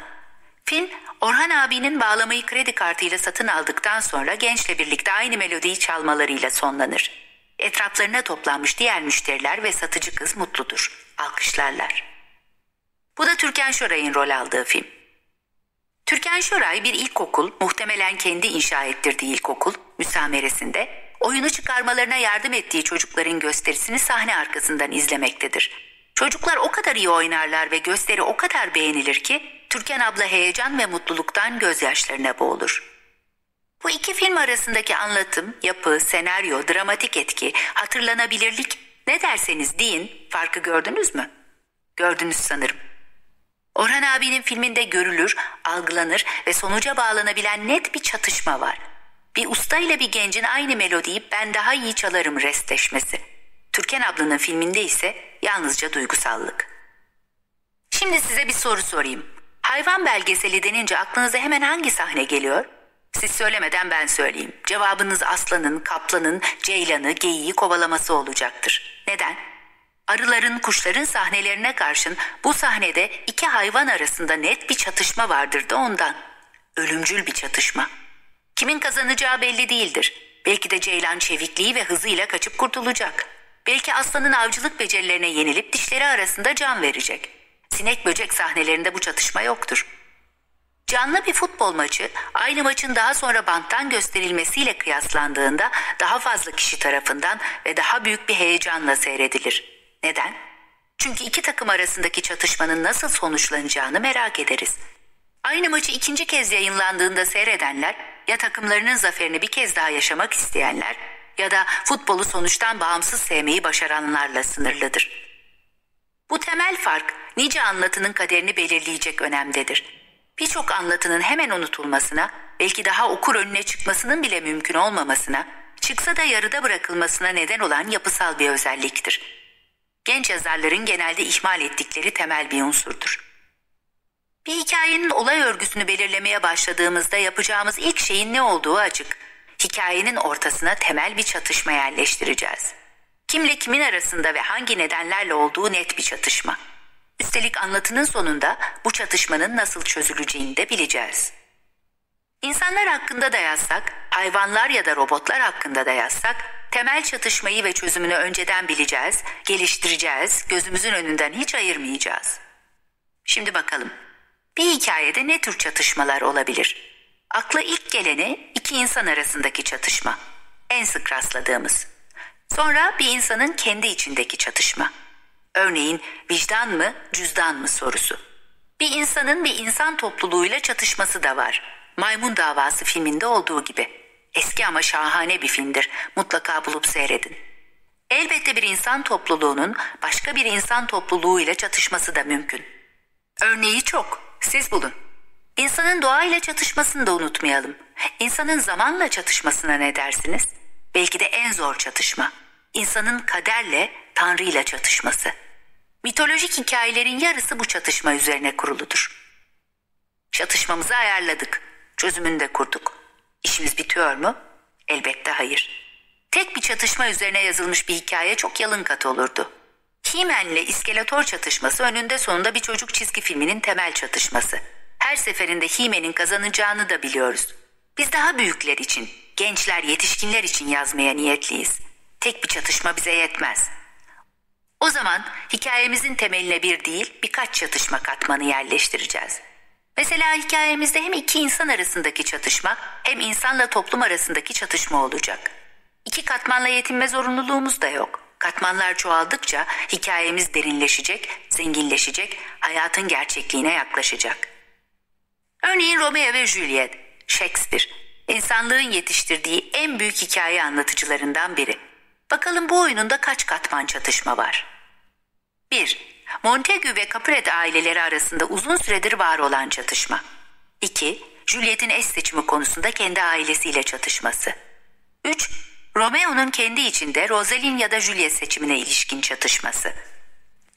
Film Orhan abinin bağlamayı kredi kartıyla satın aldıktan sonra gençle birlikte aynı melodiyi çalmalarıyla sonlanır. Etraflarına toplanmış diğer müşteriler ve satıcı kız mutludur. Alkışlarlar. Bu da Türkan Şoray'ın rol aldığı film. Türkan Şoray bir ilkokul, muhtemelen kendi inşa ettirdiği ilkokul, müsameresinde oyunu çıkarmalarına yardım ettiği çocukların gösterisini sahne arkasından izlemektedir. Çocuklar o kadar iyi oynarlar ve gösteri o kadar beğenilir ki Türkan abla heyecan ve mutluluktan gözyaşlarına boğulur. Bu iki film arasındaki anlatım, yapı, senaryo, dramatik etki, hatırlanabilirlik ne derseniz deyin farkı gördünüz mü? Gördünüz sanırım. Orhan abinin filminde görülür, algılanır ve sonuca bağlanabilen net bir çatışma var. Bir usta ile bir gencin aynı melodiyi ben daha iyi çalarım restleşmesi. Türkan ablanın filminde ise yalnızca duygusallık. Şimdi size bir soru sorayım. Hayvan belgeseli denince aklınıza hemen hangi sahne geliyor? Siz söylemeden ben söyleyeyim. Cevabınız aslanın, kaplanın, ceylanı, geyiği kovalaması olacaktır. Neden? Arıların, kuşların sahnelerine karşın bu sahnede iki hayvan arasında net bir çatışma vardır da ondan. Ölümcül bir çatışma. Kimin kazanacağı belli değildir. Belki de ceylan çevikliği ve hızıyla kaçıp kurtulacak. Belki aslanın avcılık becerilerine yenilip dişleri arasında can verecek. Sinek böcek sahnelerinde bu çatışma yoktur. Canlı bir futbol maçı aynı maçın daha sonra banttan gösterilmesiyle kıyaslandığında daha fazla kişi tarafından ve daha büyük bir heyecanla seyredilir. Neden? Çünkü iki takım arasındaki çatışmanın nasıl sonuçlanacağını merak ederiz. Aynı maçı ikinci kez yayınlandığında seyredenler ya takımlarının zaferini bir kez daha yaşamak isteyenler ya da futbolu sonuçtan bağımsız sevmeyi başaranlarla sınırlıdır. Bu temel fark nice anlatının kaderini belirleyecek önemdedir. Birçok anlatının hemen unutulmasına, belki daha okur önüne çıkmasının bile mümkün olmamasına, çıksa da yarıda bırakılmasına neden olan yapısal bir özelliktir. Genç yazarların genelde ihmal ettikleri temel bir unsurdur. Bir hikayenin olay örgüsünü belirlemeye başladığımızda yapacağımız ilk şeyin ne olduğu açık. Hikayenin ortasına temel bir çatışma yerleştireceğiz. Kimle kimin arasında ve hangi nedenlerle olduğu net bir çatışma. Üstelik anlatının sonunda bu çatışmanın nasıl çözüleceğini de bileceğiz. İnsanlar hakkında da yazsak, hayvanlar ya da robotlar hakkında da yazsak, temel çatışmayı ve çözümünü önceden bileceğiz, geliştireceğiz, gözümüzün önünden hiç ayırmayacağız. Şimdi bakalım, bir hikayede ne tür çatışmalar olabilir? Akla ilk geleni iki insan arasındaki çatışma. En sık rastladığımız. Sonra bir insanın kendi içindeki çatışma. Örneğin vicdan mı, cüzdan mı sorusu. Bir insanın bir insan topluluğuyla çatışması da var. Maymun Davası filminde olduğu gibi. Eski ama şahane bir filmdir. Mutlaka bulup seyredin. Elbette bir insan topluluğunun başka bir insan topluluğuyla çatışması da mümkün. Örneği çok. Siz bulun. İnsanın doğayla çatışmasını da unutmayalım. İnsanın zamanla çatışmasına ne dersiniz? Belki de en zor çatışma. İnsanın kaderle, Tanrı'yla çatışması. Mitolojik hikayelerin yarısı bu çatışma üzerine kuruludur. Çatışmamızı ayarladık. Çözümünü de kurduk. İşimiz bitiyor mu? Elbette hayır. Tek bir çatışma üzerine yazılmış bir hikaye çok yalın kat olurdu. He-Man ile İskeletor çatışması önünde sonunda bir çocuk çizgi filminin temel çatışması. Her seferinde He-Man'in kazanacağını da biliyoruz. Biz daha büyükler için, gençler, yetişkinler için yazmaya niyetliyiz. Tek bir çatışma bize yetmez. O zaman hikayemizin temeline bir değil birkaç çatışma katmanı yerleştireceğiz. Mesela hikayemizde hem iki insan arasındaki çatışma hem insanla toplum arasındaki çatışma olacak. İki katmanla yetinme zorunluluğumuz da yok. Katmanlar çoğaldıkça hikayemiz derinleşecek, zenginleşecek, hayatın gerçekliğine yaklaşacak. Örneğin Romeo ve Juliet, Shakespeare, insanlığın yetiştirdiği en büyük hikaye anlatıcılarından biri. Bakalım bu oyununda kaç katman çatışma var? 1. Montague ve Capulet aileleri arasında uzun süredir var olan çatışma. 2. Juliet'in eş seçimi konusunda kendi ailesiyle çatışması. 3. Romeo'nun kendi içinde Rosaline ya da Juliet seçimine ilişkin çatışması.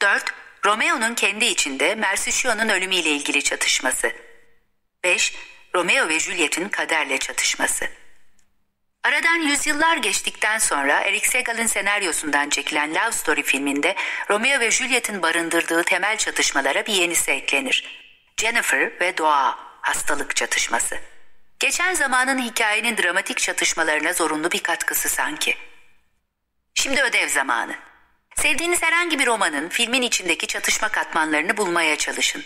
4. Romeo'nun kendi içinde Mercutio'nun ölümüyle ilgili çatışması. 5. Romeo ve Juliet'in kaderle çatışması. Aradan yüzyıllar geçtikten sonra Eric Segal'ın senaryosundan çekilen Love Story filminde Romeo ve Juliet'in barındırdığı temel çatışmalara bir yenisi eklenir. Jennifer ve Doğa hastalık çatışması. Geçen zamanın hikayenin dramatik çatışmalarına zorunlu bir katkısı sanki. Şimdi ödev zamanı. Sevdiğiniz herhangi bir romanın filmin içindeki çatışma katmanlarını bulmaya çalışın.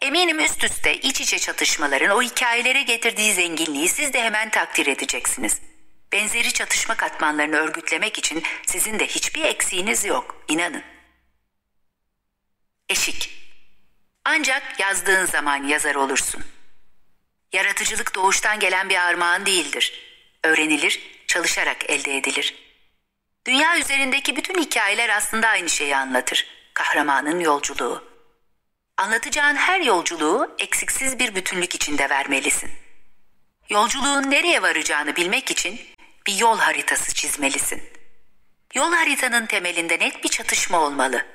Eminim üst üste iç içe çatışmaların o hikayelere getirdiği zenginliği siz de hemen takdir edeceksiniz. Benzeri çatışma katmanlarını örgütlemek için sizin de hiçbir eksiğiniz yok, inanın. Eşik. Ancak yazdığın zaman yazar olursun. Yaratıcılık doğuştan gelen bir armağan değildir. Öğrenilir, çalışarak elde edilir. Dünya üzerindeki bütün hikayeler aslında aynı şeyi anlatır. Kahramanın yolculuğu. Anlatacağın her yolculuğu eksiksiz bir bütünlük içinde vermelisin. Yolculuğun nereye varacağını bilmek için bir yol haritası çizmelisin. Yol haritanın temelinde net bir çatışma olmalı.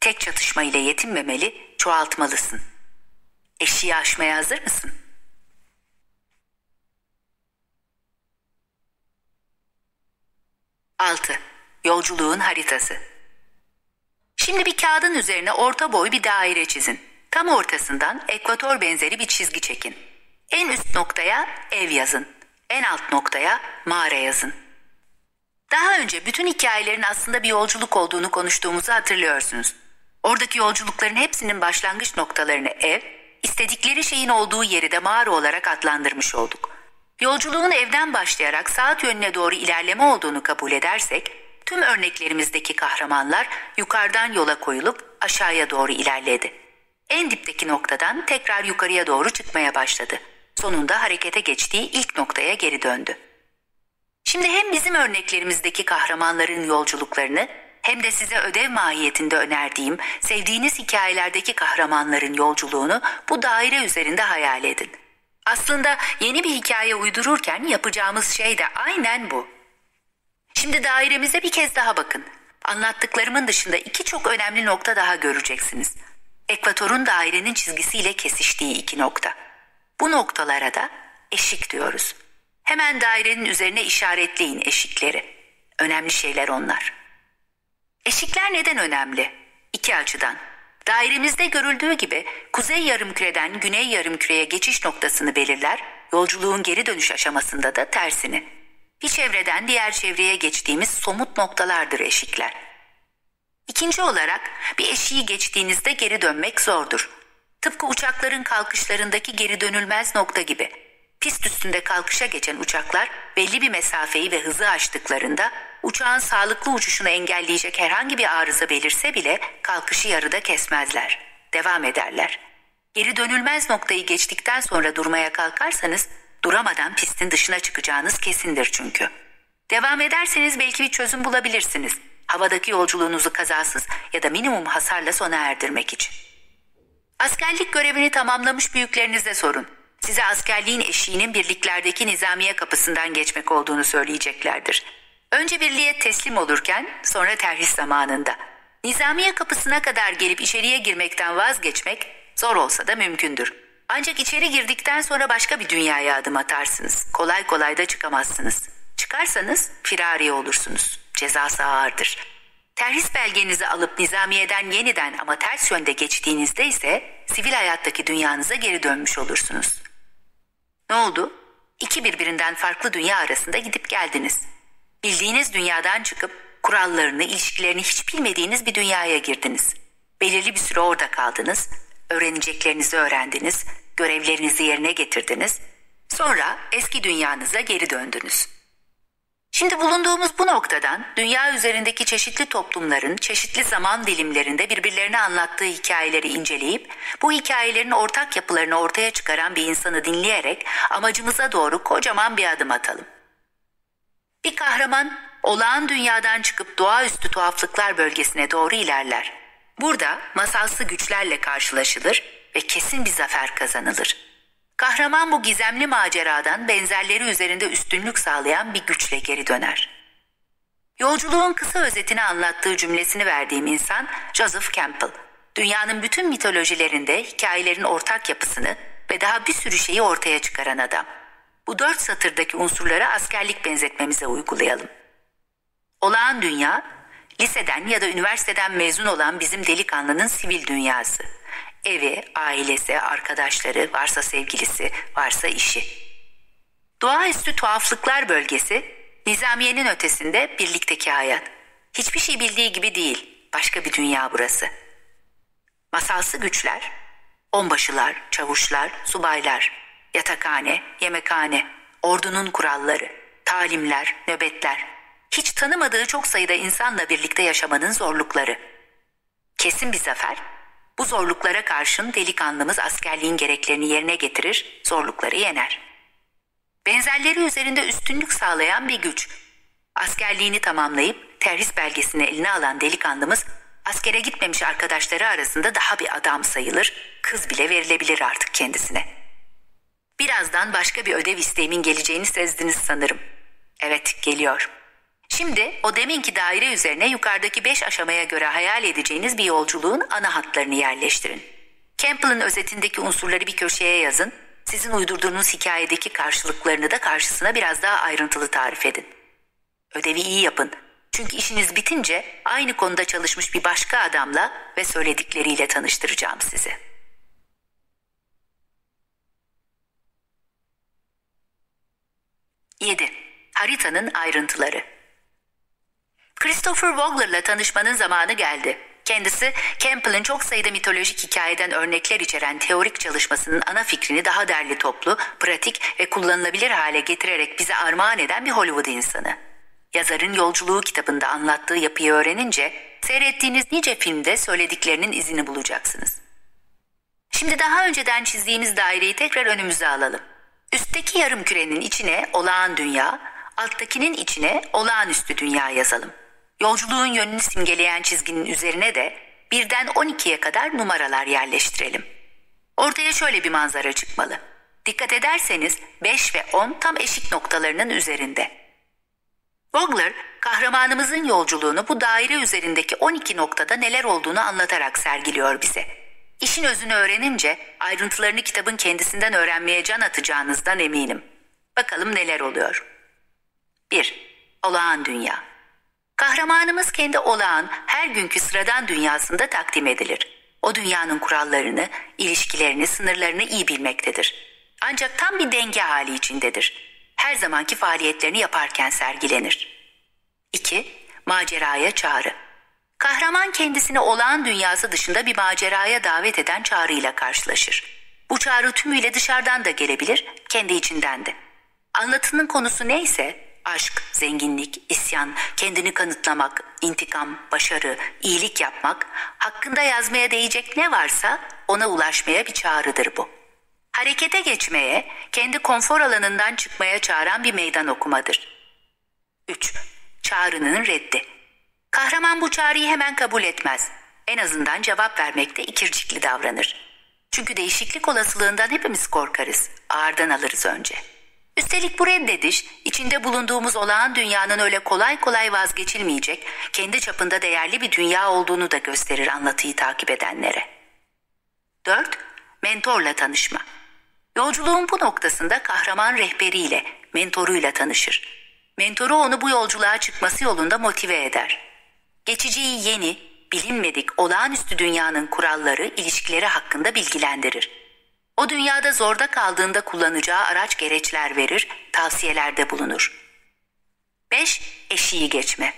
Tek çatışma ile yetinmemeli, çoğaltmalısın. Eşiği aşmaya hazır mısın? 6. Yolculuğun haritası. Şimdi bir kağıdın üzerine orta boy bir daire çizin. Tam ortasından ekvator benzeri bir çizgi çekin. En üst noktaya ev yazın. En alt noktaya mağara yazın. Daha önce bütün hikayelerin aslında bir yolculuk olduğunu konuştuğumuzu hatırlıyorsunuz. Oradaki yolculukların hepsinin başlangıç noktalarını ev, istedikleri şeyin olduğu yeri de mağara olarak adlandırmış olduk. Yolculuğun evden başlayarak saat yönüne doğru ilerleme olduğunu kabul edersek, tüm örneklerimizdeki kahramanlar yukarıdan yola koyulup aşağıya doğru ilerledi. En dipteki noktadan tekrar yukarıya doğru çıkmaya başladı. Sonunda harekete geçtiği ilk noktaya geri döndü. Şimdi hem bizim örneklerimizdeki kahramanların yolculuklarını hem de size ödev mahiyetinde önerdiğim sevdiğiniz hikayelerdeki kahramanların yolculuğunu bu daire üzerinde hayal edin. Aslında yeni bir hikaye uydururken yapacağımız şey de aynen bu. Şimdi dairemize bir kez daha bakın. Anlattıklarımın dışında iki çok önemli nokta daha göreceksiniz. Ekvatorun dairenin çizgisiyle kesiştiği iki nokta. Bu noktalara da eşik diyoruz. Hemen dairenin üzerine işaretleyin eşikleri. Önemli şeyler onlar. Eşikler neden önemli? İki açıdan. Dairemizde görüldüğü gibi kuzey yarımküreden güney yarımküreye geçiş noktasını belirler, yolculuğun geri dönüş aşamasında da tersini. Bir çevreden diğer çevreye geçtiğimiz somut noktalardır eşikler. İkinci olarak bir eşiği geçtiğinizde geri dönmek zordur. Tıpkı uçakların kalkışlarındaki geri dönülmez nokta gibi. Pist üstünde kalkışa geçen uçaklar belli bir mesafeyi ve hızı aştıklarında uçağın sağlıklı uçuşunu engelleyecek herhangi bir arıza belirse bile kalkışı yarıda kesmezler. Devam ederler. Geri dönülmez noktayı geçtikten sonra durmaya kalkarsanız duramadan pistin dışına çıkacağınız kesindir çünkü. Devam ederseniz belki bir çözüm bulabilirsiniz. Havadaki yolculuğunuzu kazasız ya da minimum hasarla sona erdirmek için. Askerlik görevini tamamlamış büyüklerinize sorun. Size askerliğin eşiğinin birliklerdeki nizamiye kapısından geçmek olduğunu söyleyeceklerdir. Önce birliğe teslim olurken sonra terhis zamanında. Nizamiye kapısına kadar gelip içeriye girmekten vazgeçmek zor olsa da mümkündür. Ancak içeri girdikten sonra başka bir dünyaya adım atarsınız. Kolay kolay da çıkamazsınız. Çıkarsanız firari olursunuz. Cezası ağırdır. Terhis belgenizi alıp nizamiyeden yeniden ama ters yönde geçtiğinizde ise sivil hayattaki dünyanıza geri dönmüş olursunuz. Ne oldu? İki birbirinden farklı dünya arasında gidip geldiniz. Bildiğiniz dünyadan çıkıp kurallarını, ilişkilerini hiç bilmediğiniz bir dünyaya girdiniz. Belirli bir süre orada kaldınız, öğreneceklerinizi öğrendiniz, görevlerinizi yerine getirdiniz. Sonra eski dünyanıza geri döndünüz. Şimdi bulunduğumuz bu noktadan dünya üzerindeki çeşitli toplumların çeşitli zaman dilimlerinde birbirlerine anlattığı hikayeleri inceleyip bu hikayelerin ortak yapılarını ortaya çıkaran bir insanı dinleyerek amacımıza doğru kocaman bir adım atalım. Bir kahraman olağan dünyadan çıkıp doğaüstü tuhaflıklar bölgesine doğru ilerler. Burada masalsı güçlerle karşılaşılır ve kesin bir zafer kazanılır. Kahraman bu gizemli maceradan benzerleri üzerinde üstünlük sağlayan bir güçle geri döner. Yolculuğun kısa özetini anlattığı cümlesini verdiğim insan Joseph Campbell. Dünyanın bütün mitolojilerinde hikayelerin ortak yapısını ve daha bir sürü şeyi ortaya çıkaran adam. Bu dört satırdaki unsurları askerlik benzetmemize uygulayalım. Olağan dünya, liseden ya da üniversiteden mezun olan bizim delikanlının sivil dünyası. Evi, ailesi, arkadaşları, varsa sevgilisi, varsa işi. Doğaüstü tuhaflıklar bölgesi, nizamiyenin ötesinde birlikteki hayat. Hiçbir şey bildiği gibi değil, başka bir dünya burası. Masalsı güçler, onbaşılar, çavuşlar, subaylar, yatakhane, yemekhane, ordunun kuralları, talimler, nöbetler, hiç tanımadığı çok sayıda insanla birlikte yaşamanın zorlukları. Kesin bir zafer, bu zorluklara karşın delikanlımız askerliğin gereklerini yerine getirir, zorlukları yener. Benzerleri üzerinde üstünlük sağlayan bir güç. Askerliğini tamamlayıp terhis belgesini eline alan delikanlımız askere gitmemiş arkadaşları arasında daha bir adam sayılır, kız bile verilebilir artık kendisine. Birazdan başka bir ödev isteğimin geleceğini sezdiniz sanırım. Evet, geliyor. Şimdi o deminki daire üzerine yukarıdaki beş aşamaya göre hayal edeceğiniz bir yolculuğun ana hatlarını yerleştirin. Campbell'ın özetindeki unsurları bir köşeye yazın, sizin uydurduğunuz hikayedeki karşılıklarını da karşısına biraz daha ayrıntılı tarif edin. Ödevi iyi yapın, Çünkü işiniz bitince aynı konuda çalışmış bir başka adamla ve söyledikleriyle tanıştıracağım sizi. Yedi. Haritanın ayrıntıları. Christopher Vogler'la tanışmanın zamanı geldi. Kendisi Campbell'ın çok sayıda mitolojik hikayeden örnekler içeren teorik çalışmasının ana fikrini daha derli toplu, pratik ve kullanılabilir hale getirerek bize armağan eden bir Hollywood insanı. Yazarın Yolculuğu kitabında anlattığı yapıyı öğrenince seyrettiğiniz nice filmde söylediklerinin izini bulacaksınız. Şimdi daha önceden çizdiğimiz daireyi tekrar önümüze alalım. Üstteki yarım kürenin içine olağan dünya, alttakinin içine olağanüstü dünya yazalım. Yolculuğun yönünü simgeleyen çizginin üzerine de birden 12'ye kadar numaralar yerleştirelim. Ortaya şöyle bir manzara çıkmalı. Dikkat ederseniz 5 ve 10 tam eşik noktalarının üzerinde. Vogler, kahramanımızın yolculuğunu bu daire üzerindeki 12 noktada neler olduğunu anlatarak sergiliyor bize. İşin özünü öğrenince ayrıntılarını kitabın kendisinden öğrenmeye can atacağınızdan eminim. Bakalım neler oluyor. 1. Olağan Dünya Kahramanımız kendi olağan, her günkü sıradan dünyasında takdim edilir. O dünyanın kurallarını, ilişkilerini, sınırlarını iyi bilmektedir. Ancak tam bir denge hali içindedir. Her zamanki faaliyetlerini yaparken sergilenir. 2. Maceraya çağrı. Kahraman kendisini olağan dünyası dışında bir maceraya davet eden çağrıyla karşılaşır. Bu çağrı tümüyle dışarıdan da gelebilir, kendi içinden de. Anlatının konusu neyse aşk, zenginlik, isyan, kendini kanıtlamak, intikam, başarı, iyilik yapmak, hakkında yazmaya değecek ne varsa ona ulaşmaya bir çağrıdır bu. Harekete geçmeye, kendi konfor alanından çıkmaya çağıran bir meydan okumadır. 3. Çağrının reddi. Kahraman bu çağrıyı hemen kabul etmez. En azından cevap vermekte ikircikli davranır. Çünkü değişiklik olasılığından hepimiz korkarız. Ağırdan alırız önce.'' Üstelik bu reddediş, içinde bulunduğumuz olağan dünyanın öyle kolay kolay vazgeçilmeyecek, kendi çapında değerli bir dünya olduğunu da gösterir anlatıyı takip edenlere. 4. Mentorla tanışma. Yolculuğun bu noktasında kahraman rehberiyle, mentoruyla tanışır. Mentoru onu bu yolculuğa çıkması yolunda motive eder. Geçiciyi yeni, bilinmedik olağanüstü dünyanın kuralları, ilişkileri hakkında bilgilendirir. O dünyada zorda kaldığında kullanacağı araç gereçler verir, tavsiyelerde bulunur. 5. Eşiği geçme.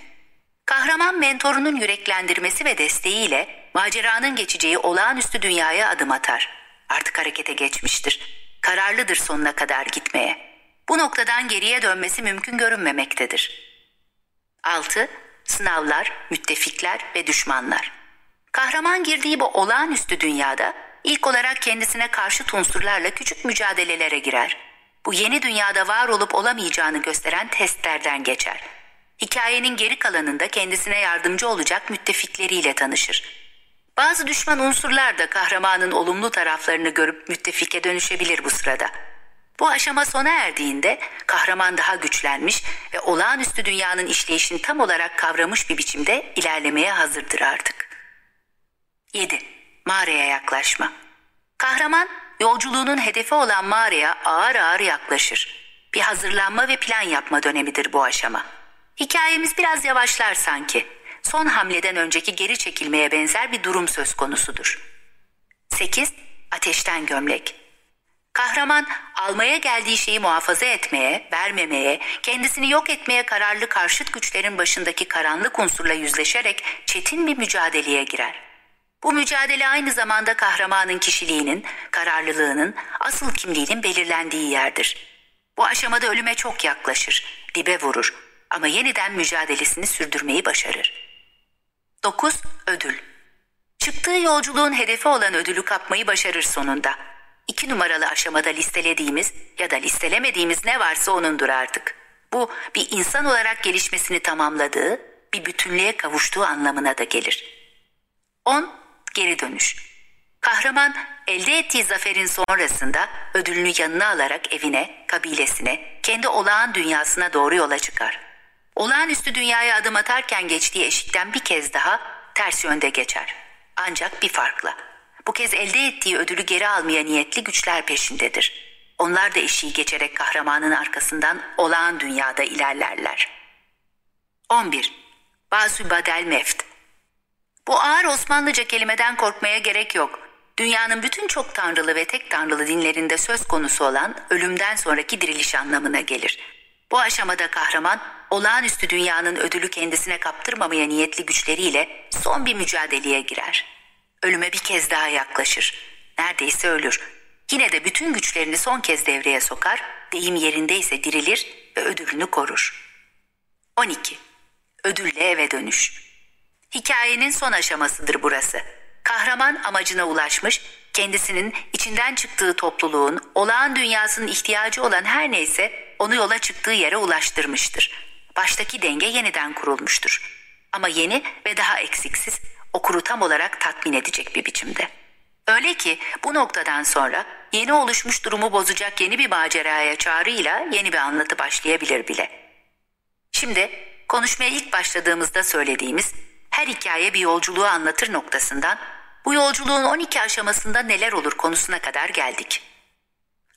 Kahraman mentorunun yüreklendirmesi ve desteğiyle maceranın geçeceği olağanüstü dünyaya adım atar. Artık harekete geçmiştir. Kararlıdır sonuna kadar gitmeye. Bu noktadan geriye dönmesi mümkün görünmemektedir. 6. Sınavlar, müttefikler ve düşmanlar. Kahraman girdiği bu olağanüstü dünyada ilk olarak kendisine karşı unsurlarla küçük mücadelelere girer. Bu yeni dünyada var olup olamayacağını gösteren testlerden geçer. Hikayenin geri kalanında kendisine yardımcı olacak müttefikleriyle tanışır. Bazı düşman unsurlar da kahramanın olumlu taraflarını görüp müttefike dönüşebilir bu sırada. Bu aşama sona erdiğinde kahraman daha güçlenmiş ve olağanüstü dünyanın işleyişini tam olarak kavramış bir biçimde ilerlemeye hazırdır artık. 7 mağaraya yaklaşma. Kahraman yolculuğunun hedefi olan mağaraya ağır ağır yaklaşır. Bir hazırlanma ve plan yapma dönemidir bu aşama. Hikayemiz biraz yavaşlar sanki. Son hamleden önceki geri çekilmeye benzer bir durum söz konusudur. 8. Ateşten gömlek. Kahraman almaya geldiği şeyi muhafaza etmeye, vermemeye, kendisini yok etmeye kararlı karşıt güçlerin başındaki karanlık unsurla yüzleşerek çetin bir mücadeleye girer. Bu mücadele aynı zamanda kahramanın kişiliğinin, kararlılığının, asıl kimliğinin belirlendiği yerdir. Bu aşamada ölüme çok yaklaşır, dibe vurur ama yeniden mücadelesini sürdürmeyi başarır. 9. Ödül Çıktığı yolculuğun hedefi olan ödülü kapmayı başarır sonunda. İki numaralı aşamada listelediğimiz ya da listelemediğimiz ne varsa onundur artık. Bu bir insan olarak gelişmesini tamamladığı, bir bütünlüğe kavuştuğu anlamına da gelir. 10 geri dönüş. Kahraman elde ettiği zaferin sonrasında ödülünü yanına alarak evine, kabilesine, kendi olağan dünyasına doğru yola çıkar. Olağanüstü dünyaya adım atarken geçtiği eşikten bir kez daha ters yönde geçer. Ancak bir farkla. Bu kez elde ettiği ödülü geri almaya niyetli güçler peşindedir. Onlar da eşiği geçerek kahramanın arkasından olağan dünyada ilerlerler. 11. Basü Badel Meft. Bu ağır Osmanlıca kelimeden korkmaya gerek yok. Dünyanın bütün çok tanrılı ve tek tanrılı dinlerinde söz konusu olan ölümden sonraki diriliş anlamına gelir. Bu aşamada kahraman, olağanüstü dünyanın ödülü kendisine kaptırmamaya niyetli güçleriyle son bir mücadeleye girer. Ölüme bir kez daha yaklaşır. Neredeyse ölür. Yine de bütün güçlerini son kez devreye sokar, deyim yerindeyse dirilir ve ödülünü korur. 12. Ödülle eve dönüş. Hikayenin son aşamasıdır burası. Kahraman amacına ulaşmış, kendisinin içinden çıktığı topluluğun, olağan dünyasının ihtiyacı olan her neyse onu yola çıktığı yere ulaştırmıştır. Baştaki denge yeniden kurulmuştur. Ama yeni ve daha eksiksiz, okuru tam olarak tatmin edecek bir biçimde. Öyle ki bu noktadan sonra yeni oluşmuş durumu bozacak yeni bir maceraya çağrıyla yeni bir anlatı başlayabilir bile. Şimdi konuşmaya ilk başladığımızda söylediğimiz her hikaye bir yolculuğu anlatır noktasından bu yolculuğun 12 aşamasında neler olur konusuna kadar geldik.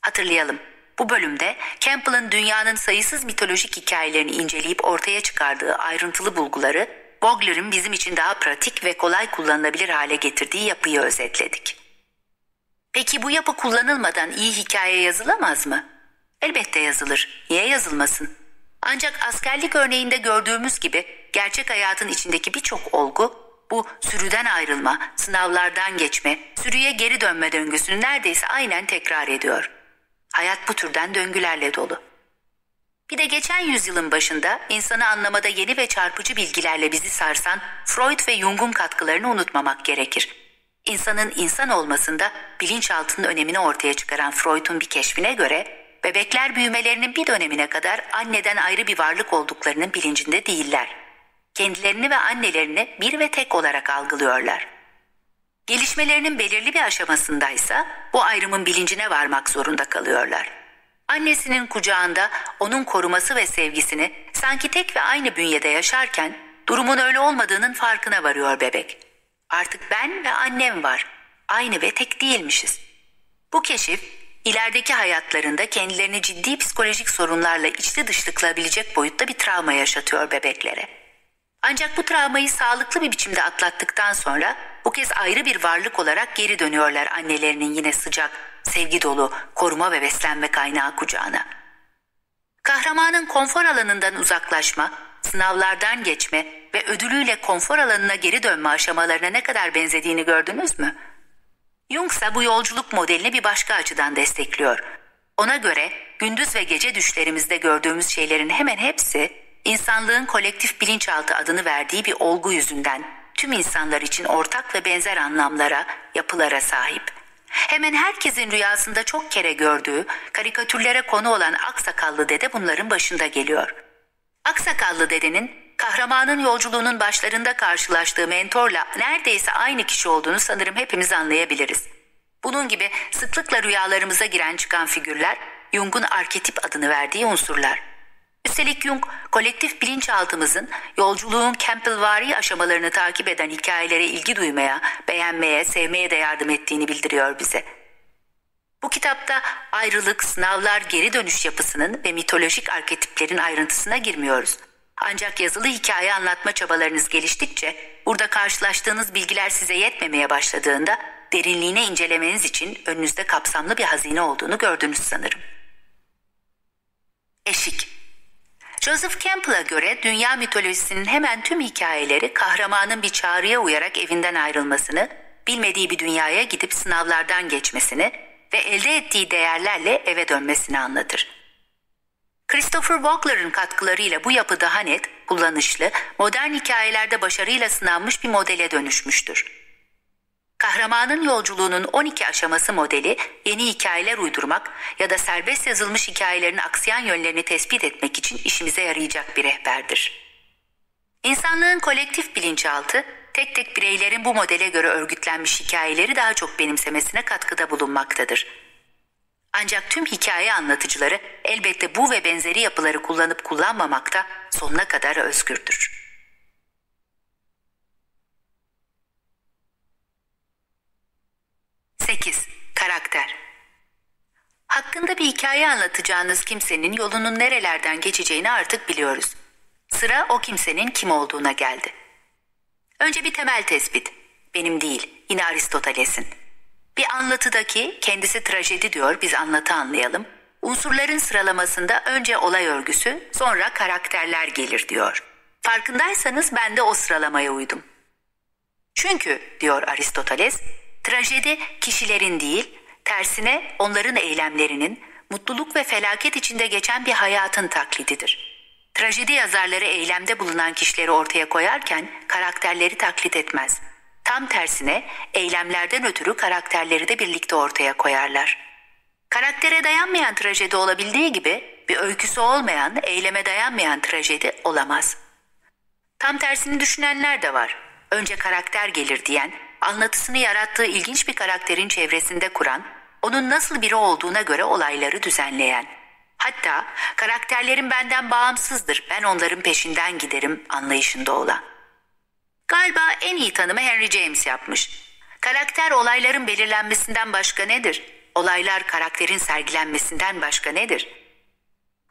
Hatırlayalım. Bu bölümde Campbell'ın dünyanın sayısız mitolojik hikayelerini inceleyip ortaya çıkardığı ayrıntılı bulguları Bogler'ın bizim için daha pratik ve kolay kullanılabilir hale getirdiği yapıyı özetledik. Peki bu yapı kullanılmadan iyi hikaye yazılamaz mı? Elbette yazılır. Niye yazılmasın? Ancak askerlik örneğinde gördüğümüz gibi gerçek hayatın içindeki birçok olgu bu sürüden ayrılma, sınavlardan geçme, sürüye geri dönme döngüsünü neredeyse aynen tekrar ediyor. Hayat bu türden döngülerle dolu. Bir de geçen yüzyılın başında insanı anlamada yeni ve çarpıcı bilgilerle bizi sarsan Freud ve Jung'un katkılarını unutmamak gerekir. İnsanın insan olmasında bilinçaltının önemini ortaya çıkaran Freud'un bir keşfine göre bebekler büyümelerinin bir dönemine kadar anneden ayrı bir varlık olduklarının bilincinde değiller. Kendilerini ve annelerini bir ve tek olarak algılıyorlar. Gelişmelerinin belirli bir aşamasındaysa bu ayrımın bilincine varmak zorunda kalıyorlar. Annesinin kucağında onun koruması ve sevgisini sanki tek ve aynı bünyede yaşarken durumun öyle olmadığının farkına varıyor bebek. Artık ben ve annem var. Aynı ve tek değilmişiz. Bu keşif ilerideki hayatlarında kendilerini ciddi psikolojik sorunlarla içli dışlıklayabilecek boyutta bir travma yaşatıyor bebeklere. Ancak bu travmayı sağlıklı bir biçimde atlattıktan sonra bu kez ayrı bir varlık olarak geri dönüyorlar annelerinin yine sıcak, sevgi dolu, koruma ve beslenme kaynağı kucağına. Kahramanın konfor alanından uzaklaşma, sınavlardan geçme ve ödülüyle konfor alanına geri dönme aşamalarına ne kadar benzediğini gördünüz mü? Jung ise bu yolculuk modelini bir başka açıdan destekliyor. Ona göre gündüz ve gece düşlerimizde gördüğümüz şeylerin hemen hepsi insanlığın kolektif bilinçaltı adını verdiği bir olgu yüzünden tüm insanlar için ortak ve benzer anlamlara, yapılara sahip. Hemen herkesin rüyasında çok kere gördüğü, karikatürlere konu olan aksakallı dede bunların başında geliyor. Aksakallı dedenin kahramanın yolculuğunun başlarında karşılaştığı mentorla neredeyse aynı kişi olduğunu sanırım hepimiz anlayabiliriz. Bunun gibi sıklıkla rüyalarımıza giren çıkan figürler Jung'un arketip adını verdiği unsurlar. Üstelik Jung, kolektif bilinçaltımızın yolculuğun Campbellvari aşamalarını takip eden hikayelere ilgi duymaya, beğenmeye, sevmeye de yardım ettiğini bildiriyor bize. Bu kitapta ayrılık, sınavlar, geri dönüş yapısının ve mitolojik arketiplerin ayrıntısına girmiyoruz. Ancak yazılı hikaye anlatma çabalarınız geliştikçe, burada karşılaştığınız bilgiler size yetmemeye başladığında derinliğine incelemeniz için önünüzde kapsamlı bir hazine olduğunu gördünüz sanırım. Eşik Joseph Campbell'a göre dünya mitolojisinin hemen tüm hikayeleri kahramanın bir çağrıya uyarak evinden ayrılmasını, bilmediği bir dünyaya gidip sınavlardan geçmesini ve elde ettiği değerlerle eve dönmesini anlatır. Christopher Vogler'ın katkılarıyla bu yapı daha net, kullanışlı, modern hikayelerde başarıyla sınanmış bir modele dönüşmüştür. Kahramanın yolculuğunun 12 aşaması modeli yeni hikayeler uydurmak ya da serbest yazılmış hikayelerin aksayan yönlerini tespit etmek için işimize yarayacak bir rehberdir. İnsanlığın kolektif bilinçaltı, tek tek bireylerin bu modele göre örgütlenmiş hikayeleri daha çok benimsemesine katkıda bulunmaktadır. Ancak tüm hikaye anlatıcıları elbette bu ve benzeri yapıları kullanıp kullanmamakta sonuna kadar özgürdür. 8. Karakter Hakkında bir hikaye anlatacağınız kimsenin yolunun nerelerden geçeceğini artık biliyoruz. Sıra o kimsenin kim olduğuna geldi. Önce bir temel tespit. Benim değil, yine Aristoteles'in. Bir anlatıdaki kendisi trajedi diyor biz anlatı anlayalım. Unsurların sıralamasında önce olay örgüsü sonra karakterler gelir diyor. Farkındaysanız ben de o sıralamaya uydum. Çünkü diyor Aristoteles trajedi kişilerin değil tersine onların eylemlerinin mutluluk ve felaket içinde geçen bir hayatın taklididir. Trajedi yazarları eylemde bulunan kişileri ortaya koyarken karakterleri taklit etmez. Tam tersine eylemlerden ötürü karakterleri de birlikte ortaya koyarlar. Karaktere dayanmayan trajedi olabildiği gibi bir öyküsü olmayan, eyleme dayanmayan trajedi olamaz. Tam tersini düşünenler de var. Önce karakter gelir diyen, anlatısını yarattığı ilginç bir karakterin çevresinde kuran, onun nasıl biri olduğuna göre olayları düzenleyen. Hatta karakterlerin benden bağımsızdır, ben onların peşinden giderim anlayışında olan. Galiba en iyi tanımı Henry James yapmış. Karakter olayların belirlenmesinden başka nedir? Olaylar karakterin sergilenmesinden başka nedir?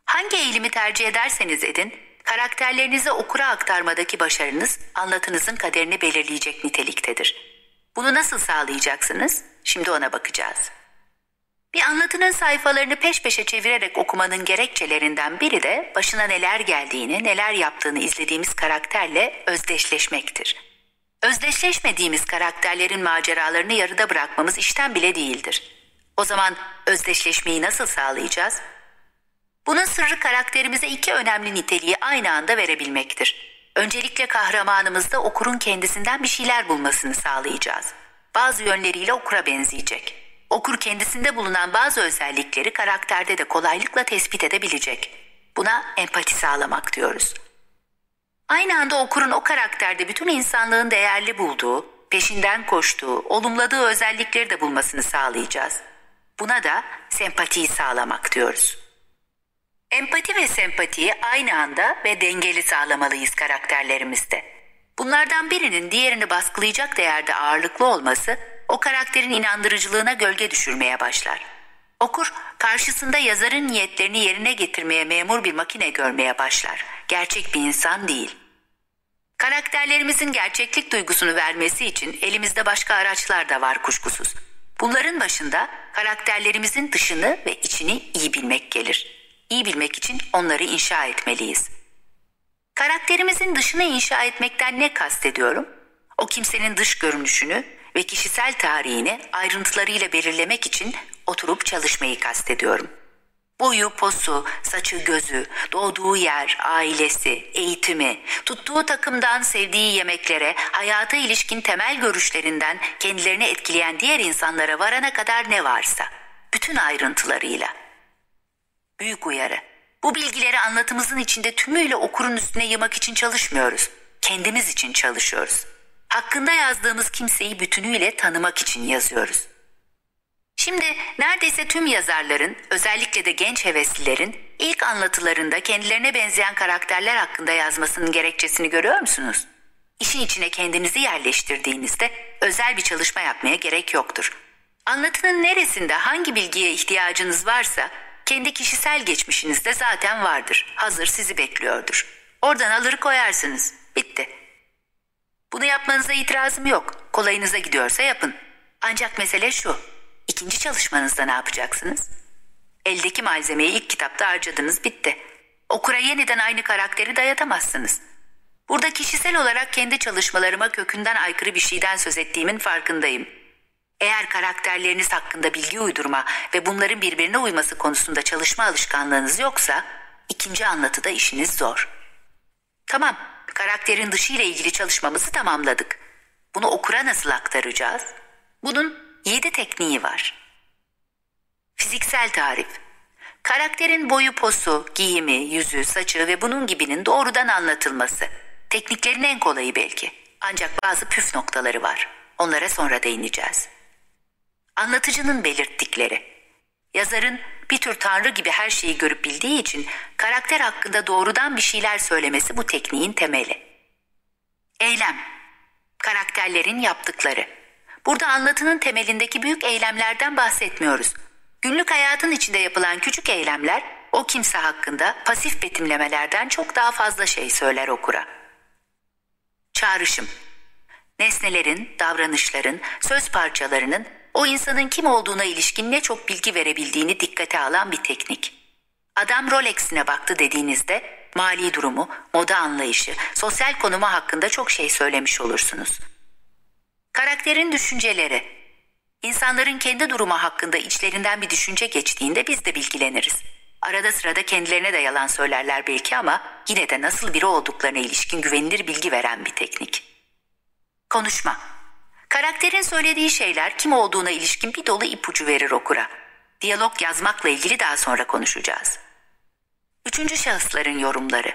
Hangi eğilimi tercih ederseniz edin, karakterlerinizi okura aktarmadaki başarınız anlatınızın kaderini belirleyecek niteliktedir. Bunu nasıl sağlayacaksınız? Şimdi ona bakacağız. Bir anlatının sayfalarını peş peşe çevirerek okumanın gerekçelerinden biri de başına neler geldiğini, neler yaptığını izlediğimiz karakterle özdeşleşmektir. Özdeşleşmediğimiz karakterlerin maceralarını yarıda bırakmamız işten bile değildir. O zaman özdeşleşmeyi nasıl sağlayacağız? Bunun sırrı karakterimize iki önemli niteliği aynı anda verebilmektir. Öncelikle kahramanımızda okurun kendisinden bir şeyler bulmasını sağlayacağız. Bazı yönleriyle okura benzeyecek. Okur kendisinde bulunan bazı özellikleri karakterde de kolaylıkla tespit edebilecek. Buna empati sağlamak diyoruz. Aynı anda okurun o karakterde bütün insanlığın değerli bulduğu, peşinden koştuğu, olumladığı özellikleri de bulmasını sağlayacağız. Buna da sempatiyi sağlamak diyoruz. Empati ve sempatiyi aynı anda ve dengeli sağlamalıyız karakterlerimizde. Bunlardan birinin diğerini baskılayacak değerde ağırlıklı olması o karakterin inandırıcılığına gölge düşürmeye başlar. Okur karşısında yazarın niyetlerini yerine getirmeye memur bir makine görmeye başlar. Gerçek bir insan değil. Karakterlerimizin gerçeklik duygusunu vermesi için elimizde başka araçlar da var kuşkusuz. Bunların başında karakterlerimizin dışını ve içini iyi bilmek gelir. İyi bilmek için onları inşa etmeliyiz. Karakterimizin dışını inşa etmekten ne kastediyorum? O kimsenin dış görünüşünü ve kişisel tarihini ayrıntılarıyla belirlemek için oturup çalışmayı kastediyorum. Boyu, posu, saçı, gözü, doğduğu yer, ailesi, eğitimi, tuttuğu takımdan sevdiği yemeklere, hayata ilişkin temel görüşlerinden kendilerini etkileyen diğer insanlara varana kadar ne varsa, bütün ayrıntılarıyla. Büyük uyarı. Bu bilgileri anlatımızın içinde tümüyle okurun üstüne yımak için çalışmıyoruz. Kendimiz için çalışıyoruz. Hakkında yazdığımız kimseyi bütünüyle tanımak için yazıyoruz. Şimdi neredeyse tüm yazarların, özellikle de genç heveslilerin ilk anlatılarında kendilerine benzeyen karakterler hakkında yazmasının gerekçesini görüyor musunuz? İşin içine kendinizi yerleştirdiğinizde özel bir çalışma yapmaya gerek yoktur. Anlatının neresinde hangi bilgiye ihtiyacınız varsa kendi kişisel geçmişinizde zaten vardır. Hazır sizi bekliyordur. Oradan alır koyarsınız. Bitti. Bunu yapmanıza itirazım yok. Kolayınıza gidiyorsa yapın. Ancak mesele şu. İkinci çalışmanızda ne yapacaksınız? Eldeki malzemeyi ilk kitapta harcadınız bitti. Okura yeniden aynı karakteri dayatamazsınız. Burada kişisel olarak kendi çalışmalarıma kökünden aykırı bir şeyden söz ettiğimin farkındayım. Eğer karakterleriniz hakkında bilgi uydurma ve bunların birbirine uyması konusunda çalışma alışkanlığınız yoksa ikinci anlatıda işiniz zor. Tamam, karakterin dışı ile ilgili çalışmamızı tamamladık. Bunu okura nasıl aktaracağız? Bunun yedi tekniği var. Fiziksel tarif. Karakterin boyu posu, giyimi, yüzü, saçı ve bunun gibinin doğrudan anlatılması. Tekniklerin en kolayı belki. Ancak bazı püf noktaları var. Onlara sonra değineceğiz. Anlatıcının belirttikleri. Yazarın bir tür tanrı gibi her şeyi görüp bildiği için karakter hakkında doğrudan bir şeyler söylemesi bu tekniğin temeli. Eylem. Karakterlerin yaptıkları. Burada anlatının temelindeki büyük eylemlerden bahsetmiyoruz. Günlük hayatın içinde yapılan küçük eylemler o kimse hakkında pasif betimlemelerden çok daha fazla şey söyler okura. Çağrışım Nesnelerin, davranışların, söz parçalarının o insanın kim olduğuna ilişkin ne çok bilgi verebildiğini dikkate alan bir teknik. Adam Rolex'ine baktı dediğinizde mali durumu, moda anlayışı, sosyal konumu hakkında çok şey söylemiş olursunuz. Karakterin düşünceleri. İnsanların kendi durumu hakkında içlerinden bir düşünce geçtiğinde biz de bilgileniriz. Arada sırada kendilerine de yalan söylerler belki ama yine de nasıl biri olduklarına ilişkin güvenilir bilgi veren bir teknik. Konuşma. Karakterin söylediği şeyler kim olduğuna ilişkin bir dolu ipucu verir okura. Diyalog yazmakla ilgili daha sonra konuşacağız. Üçüncü şahısların yorumları.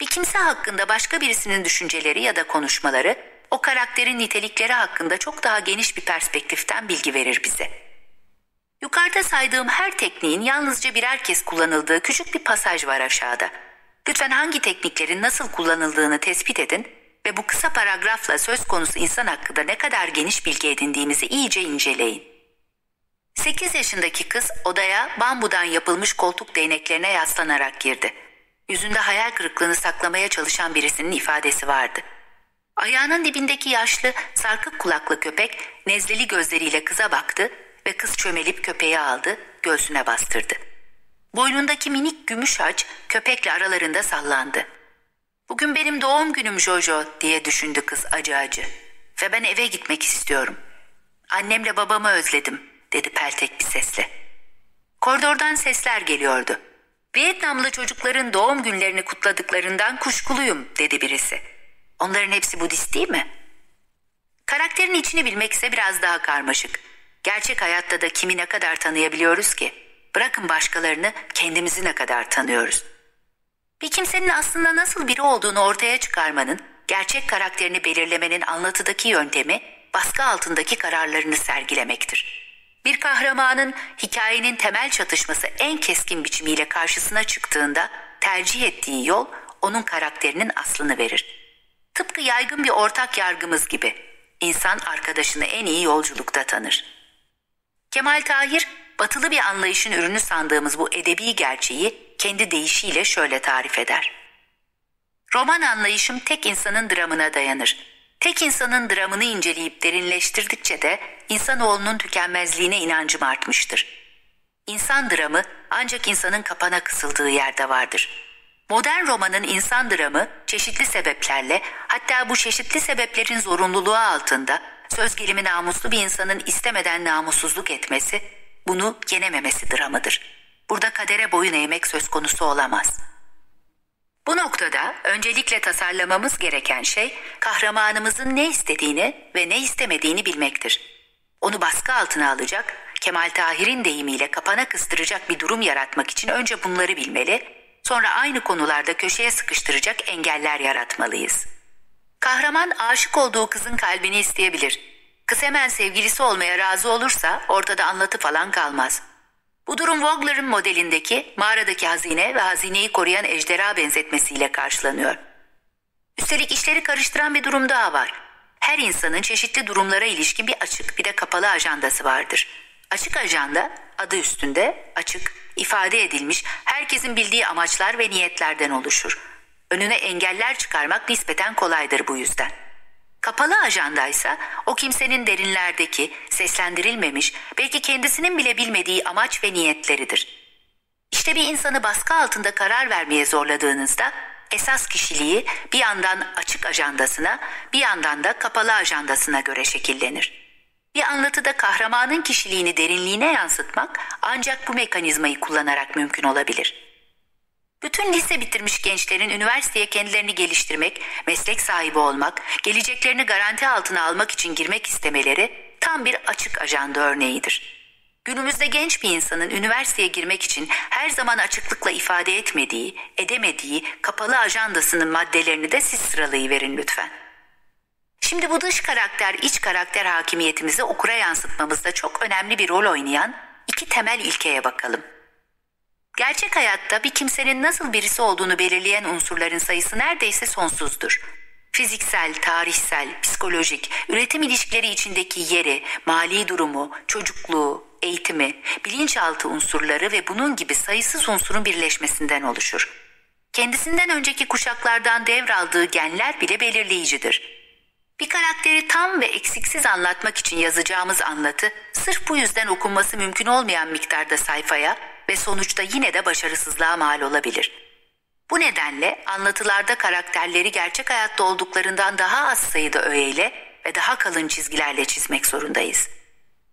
Bir kimse hakkında başka birisinin düşünceleri ya da konuşmaları o karakterin nitelikleri hakkında çok daha geniş bir perspektiften bilgi verir bize. Yukarıda saydığım her tekniğin yalnızca birer kez kullanıldığı küçük bir pasaj var aşağıda. Lütfen hangi tekniklerin nasıl kullanıldığını tespit edin ve bu kısa paragrafla söz konusu insan hakkında ne kadar geniş bilgi edindiğimizi iyice inceleyin. 8 yaşındaki kız odaya bambudan yapılmış koltuk değneklerine yaslanarak girdi. Yüzünde hayal kırıklığını saklamaya çalışan birisinin ifadesi vardı. Ayağının dibindeki yaşlı, sarkık kulaklı köpek nezleli gözleriyle kıza baktı ve kız çömelip köpeği aldı, göğsüne bastırdı. Boynundaki minik gümüş haç köpekle aralarında sallandı. Bugün benim doğum günüm Jojo diye düşündü kız acı acı. Ve ben eve gitmek istiyorum. Annemle babamı özledim dedi peltek bir sesle. Koridordan sesler geliyordu. Vietnamlı çocukların doğum günlerini kutladıklarından kuşkuluyum dedi birisi. Onların hepsi Budist değil mi? Karakterin içini bilmek ise biraz daha karmaşık. Gerçek hayatta da kimi ne kadar tanıyabiliyoruz ki? Bırakın başkalarını kendimizi ne kadar tanıyoruz. Bir kimsenin aslında nasıl biri olduğunu ortaya çıkarmanın, gerçek karakterini belirlemenin anlatıdaki yöntemi baskı altındaki kararlarını sergilemektir. Bir kahramanın hikayenin temel çatışması en keskin biçimiyle karşısına çıktığında tercih ettiği yol onun karakterinin aslını verir. Tıpkı yaygın bir ortak yargımız gibi insan arkadaşını en iyi yolculukta tanır. Kemal Tahir batılı bir anlayışın ürünü sandığımız bu edebi gerçeği kendi deyişiyle şöyle tarif eder. Roman anlayışım tek insanın dramına dayanır. Tek insanın dramını inceleyip derinleştirdikçe de insanoğlunun tükenmezliğine inancım artmıştır. İnsan dramı ancak insanın kapana kısıldığı yerde vardır. Modern romanın insan dramı çeşitli sebeplerle hatta bu çeşitli sebeplerin zorunluluğu altında söz gelimi namuslu bir insanın istemeden namussuzluk etmesi bunu yenememesi dramıdır. Burada kadere boyun eğmek söz konusu olamaz. Bu noktada öncelikle tasarlamamız gereken şey kahramanımızın ne istediğini ve ne istemediğini bilmektir. Onu baskı altına alacak, Kemal Tahir'in deyimiyle kapana kıstıracak bir durum yaratmak için önce bunları bilmeli, sonra aynı konularda köşeye sıkıştıracak engeller yaratmalıyız. Kahraman aşık olduğu kızın kalbini isteyebilir. Kız hemen sevgilisi olmaya razı olursa ortada anlatı falan kalmaz.'' Bu durum Vogler'ın modelindeki mağaradaki hazine ve hazineyi koruyan ejderha benzetmesiyle karşılanıyor. Üstelik işleri karıştıran bir durum daha var. Her insanın çeşitli durumlara ilişkin bir açık bir de kapalı ajandası vardır. Açık ajanda adı üstünde açık, ifade edilmiş, herkesin bildiği amaçlar ve niyetlerden oluşur. Önüne engeller çıkarmak nispeten kolaydır bu yüzden. Kapalı ajandaysa o kimsenin derinlerdeki, seslendirilmemiş, belki kendisinin bile bilmediği amaç ve niyetleridir. İşte bir insanı baskı altında karar vermeye zorladığınızda esas kişiliği bir yandan açık ajandasına, bir yandan da kapalı ajandasına göre şekillenir. Bir anlatıda kahramanın kişiliğini derinliğine yansıtmak ancak bu mekanizmayı kullanarak mümkün olabilir.'' Bütün lise bitirmiş gençlerin üniversiteye kendilerini geliştirmek, meslek sahibi olmak, geleceklerini garanti altına almak için girmek istemeleri tam bir açık ajanda örneğidir. Günümüzde genç bir insanın üniversiteye girmek için her zaman açıklıkla ifade etmediği, edemediği kapalı ajandasının maddelerini de siz sıralayıverin lütfen. Şimdi bu dış karakter iç karakter hakimiyetimizi okura yansıtmamızda çok önemli bir rol oynayan iki temel ilkeye bakalım. Gerçek hayatta bir kimsenin nasıl birisi olduğunu belirleyen unsurların sayısı neredeyse sonsuzdur. Fiziksel, tarihsel, psikolojik, üretim ilişkileri içindeki yeri, mali durumu, çocukluğu, eğitimi, bilinçaltı unsurları ve bunun gibi sayısız unsurun birleşmesinden oluşur. Kendisinden önceki kuşaklardan devraldığı genler bile belirleyicidir. Bir karakteri tam ve eksiksiz anlatmak için yazacağımız anlatı sırf bu yüzden okunması mümkün olmayan miktarda sayfaya ve sonuçta yine de başarısızlığa mal olabilir. Bu nedenle anlatılarda karakterleri gerçek hayatta olduklarından daha az sayıda öğeyle ve daha kalın çizgilerle çizmek zorundayız.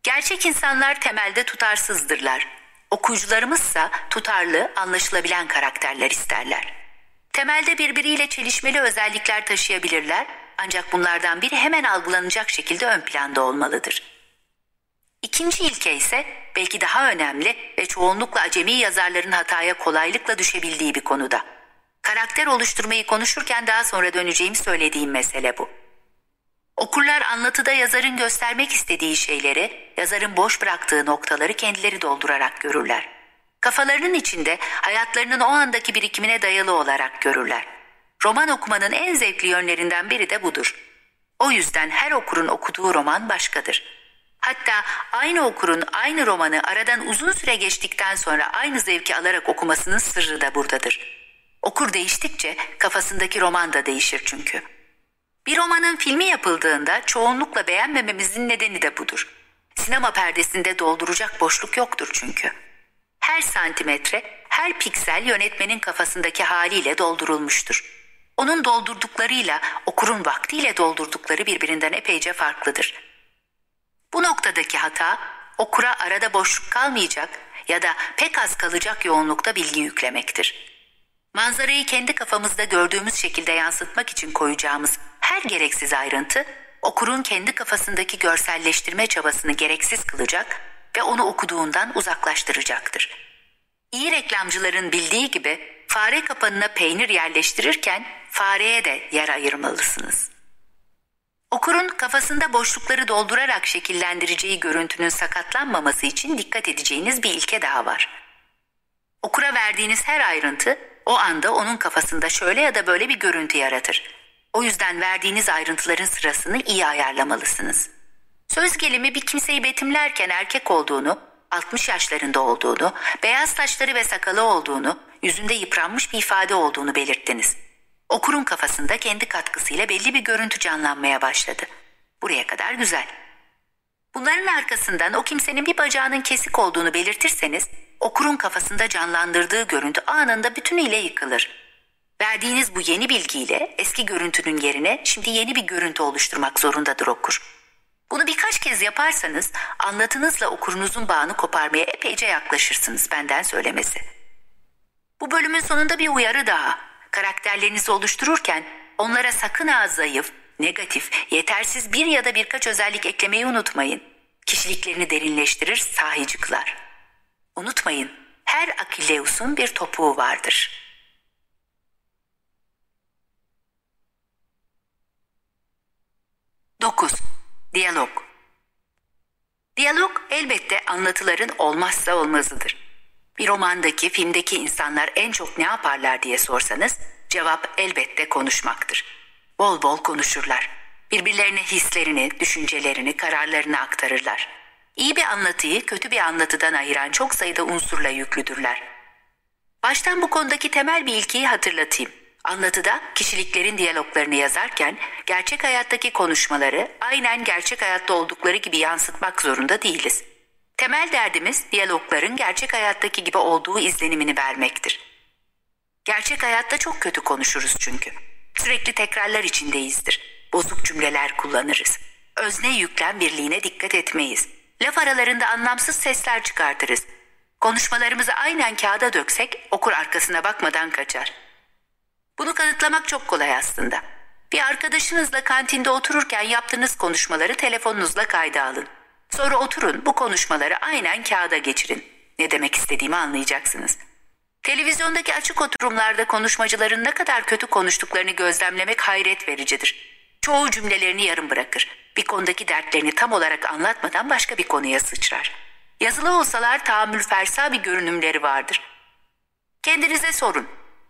Gerçek insanlar temelde tutarsızdırlar. Okuyucularımızsa tutarlı, anlaşılabilen karakterler isterler. Temelde birbiriyle çelişmeli özellikler taşıyabilirler ancak bunlardan biri hemen algılanacak şekilde ön planda olmalıdır. İkinci ilke ise belki daha önemli ve çoğunlukla acemi yazarların hataya kolaylıkla düşebildiği bir konuda. Karakter oluşturmayı konuşurken daha sonra döneceğim söylediğim mesele bu. Okurlar anlatıda yazarın göstermek istediği şeyleri, yazarın boş bıraktığı noktaları kendileri doldurarak görürler. Kafalarının içinde hayatlarının o andaki birikimine dayalı olarak görürler. Roman okumanın en zevkli yönlerinden biri de budur. O yüzden her okurun okuduğu roman başkadır. Hatta aynı okurun aynı romanı aradan uzun süre geçtikten sonra aynı zevki alarak okumasının sırrı da buradadır. Okur değiştikçe kafasındaki roman da değişir çünkü. Bir romanın filmi yapıldığında çoğunlukla beğenmememizin nedeni de budur. Sinema perdesinde dolduracak boşluk yoktur çünkü. Her santimetre, her piksel yönetmenin kafasındaki haliyle doldurulmuştur. Onun doldurduklarıyla okurun vaktiyle doldurdukları birbirinden epeyce farklıdır. Bu noktadaki hata okura arada boşluk kalmayacak ya da pek az kalacak yoğunlukta bilgi yüklemektir. Manzarayı kendi kafamızda gördüğümüz şekilde yansıtmak için koyacağımız her gereksiz ayrıntı okurun kendi kafasındaki görselleştirme çabasını gereksiz kılacak ve onu okuduğundan uzaklaştıracaktır. İyi reklamcıların bildiği gibi fare kapanına peynir yerleştirirken fareye de yer ayırmalısınız. Okurun kafasında boşlukları doldurarak şekillendireceği görüntünün sakatlanmaması için dikkat edeceğiniz bir ilke daha var. Okura verdiğiniz her ayrıntı o anda onun kafasında şöyle ya da böyle bir görüntü yaratır. O yüzden verdiğiniz ayrıntıların sırasını iyi ayarlamalısınız. Söz gelimi bir kimseyi betimlerken erkek olduğunu, 60 yaşlarında olduğunu, beyaz saçları ve sakalı olduğunu, yüzünde yıpranmış bir ifade olduğunu belirttiniz. Okurun kafasında kendi katkısıyla belli bir görüntü canlanmaya başladı. Buraya kadar güzel. Bunların arkasından o kimsenin bir bacağının kesik olduğunu belirtirseniz, okurun kafasında canlandırdığı görüntü anında bütünüyle yıkılır. Verdiğiniz bu yeni bilgiyle eski görüntünün yerine şimdi yeni bir görüntü oluşturmak zorundadır okur. Bunu birkaç kez yaparsanız anlatınızla okurunuzun bağını koparmaya epeyce yaklaşırsınız benden söylemesi. Bu bölümün sonunda bir uyarı daha. Karakterlerinizi oluştururken onlara sakın ha zayıf, negatif, yetersiz bir ya da birkaç özellik eklemeyi unutmayın. Kişiliklerini derinleştirir, sahici kılar. Unutmayın, her Akileus'un bir topuğu vardır. Dokuz. Diyalog Diyalog elbette anlatıların olmazsa olmazıdır. Bir romandaki, filmdeki insanlar en çok ne yaparlar diye sorsanız cevap elbette konuşmaktır. Bol bol konuşurlar. Birbirlerine hislerini, düşüncelerini, kararlarını aktarırlar. İyi bir anlatıyı kötü bir anlatıdan ayıran çok sayıda unsurla yüklüdürler. Baştan bu konudaki temel bir ilkeyi hatırlatayım. Anlatıda kişiliklerin diyaloglarını yazarken gerçek hayattaki konuşmaları aynen gerçek hayatta oldukları gibi yansıtmak zorunda değiliz. Temel derdimiz diyalogların gerçek hayattaki gibi olduğu izlenimini vermektir. Gerçek hayatta çok kötü konuşuruz çünkü. Sürekli tekrarlar içindeyizdir. Bozuk cümleler kullanırız. Özne yüklem birliğine dikkat etmeyiz. Laf aralarında anlamsız sesler çıkartırız. Konuşmalarımızı aynen kağıda döksek okur arkasına bakmadan kaçar. Bunu kanıtlamak çok kolay aslında. Bir arkadaşınızla kantinde otururken yaptığınız konuşmaları telefonunuzla kayda alın. Sonra oturun bu konuşmaları aynen kağıda geçirin. Ne demek istediğimi anlayacaksınız. Televizyondaki açık oturumlarda konuşmacıların ne kadar kötü konuştuklarını gözlemlemek hayret vericidir. Çoğu cümlelerini yarım bırakır. Bir konudaki dertlerini tam olarak anlatmadan başka bir konuya sıçrar. Yazılı olsalar tahammül fersa bir görünümleri vardır. Kendinize sorun.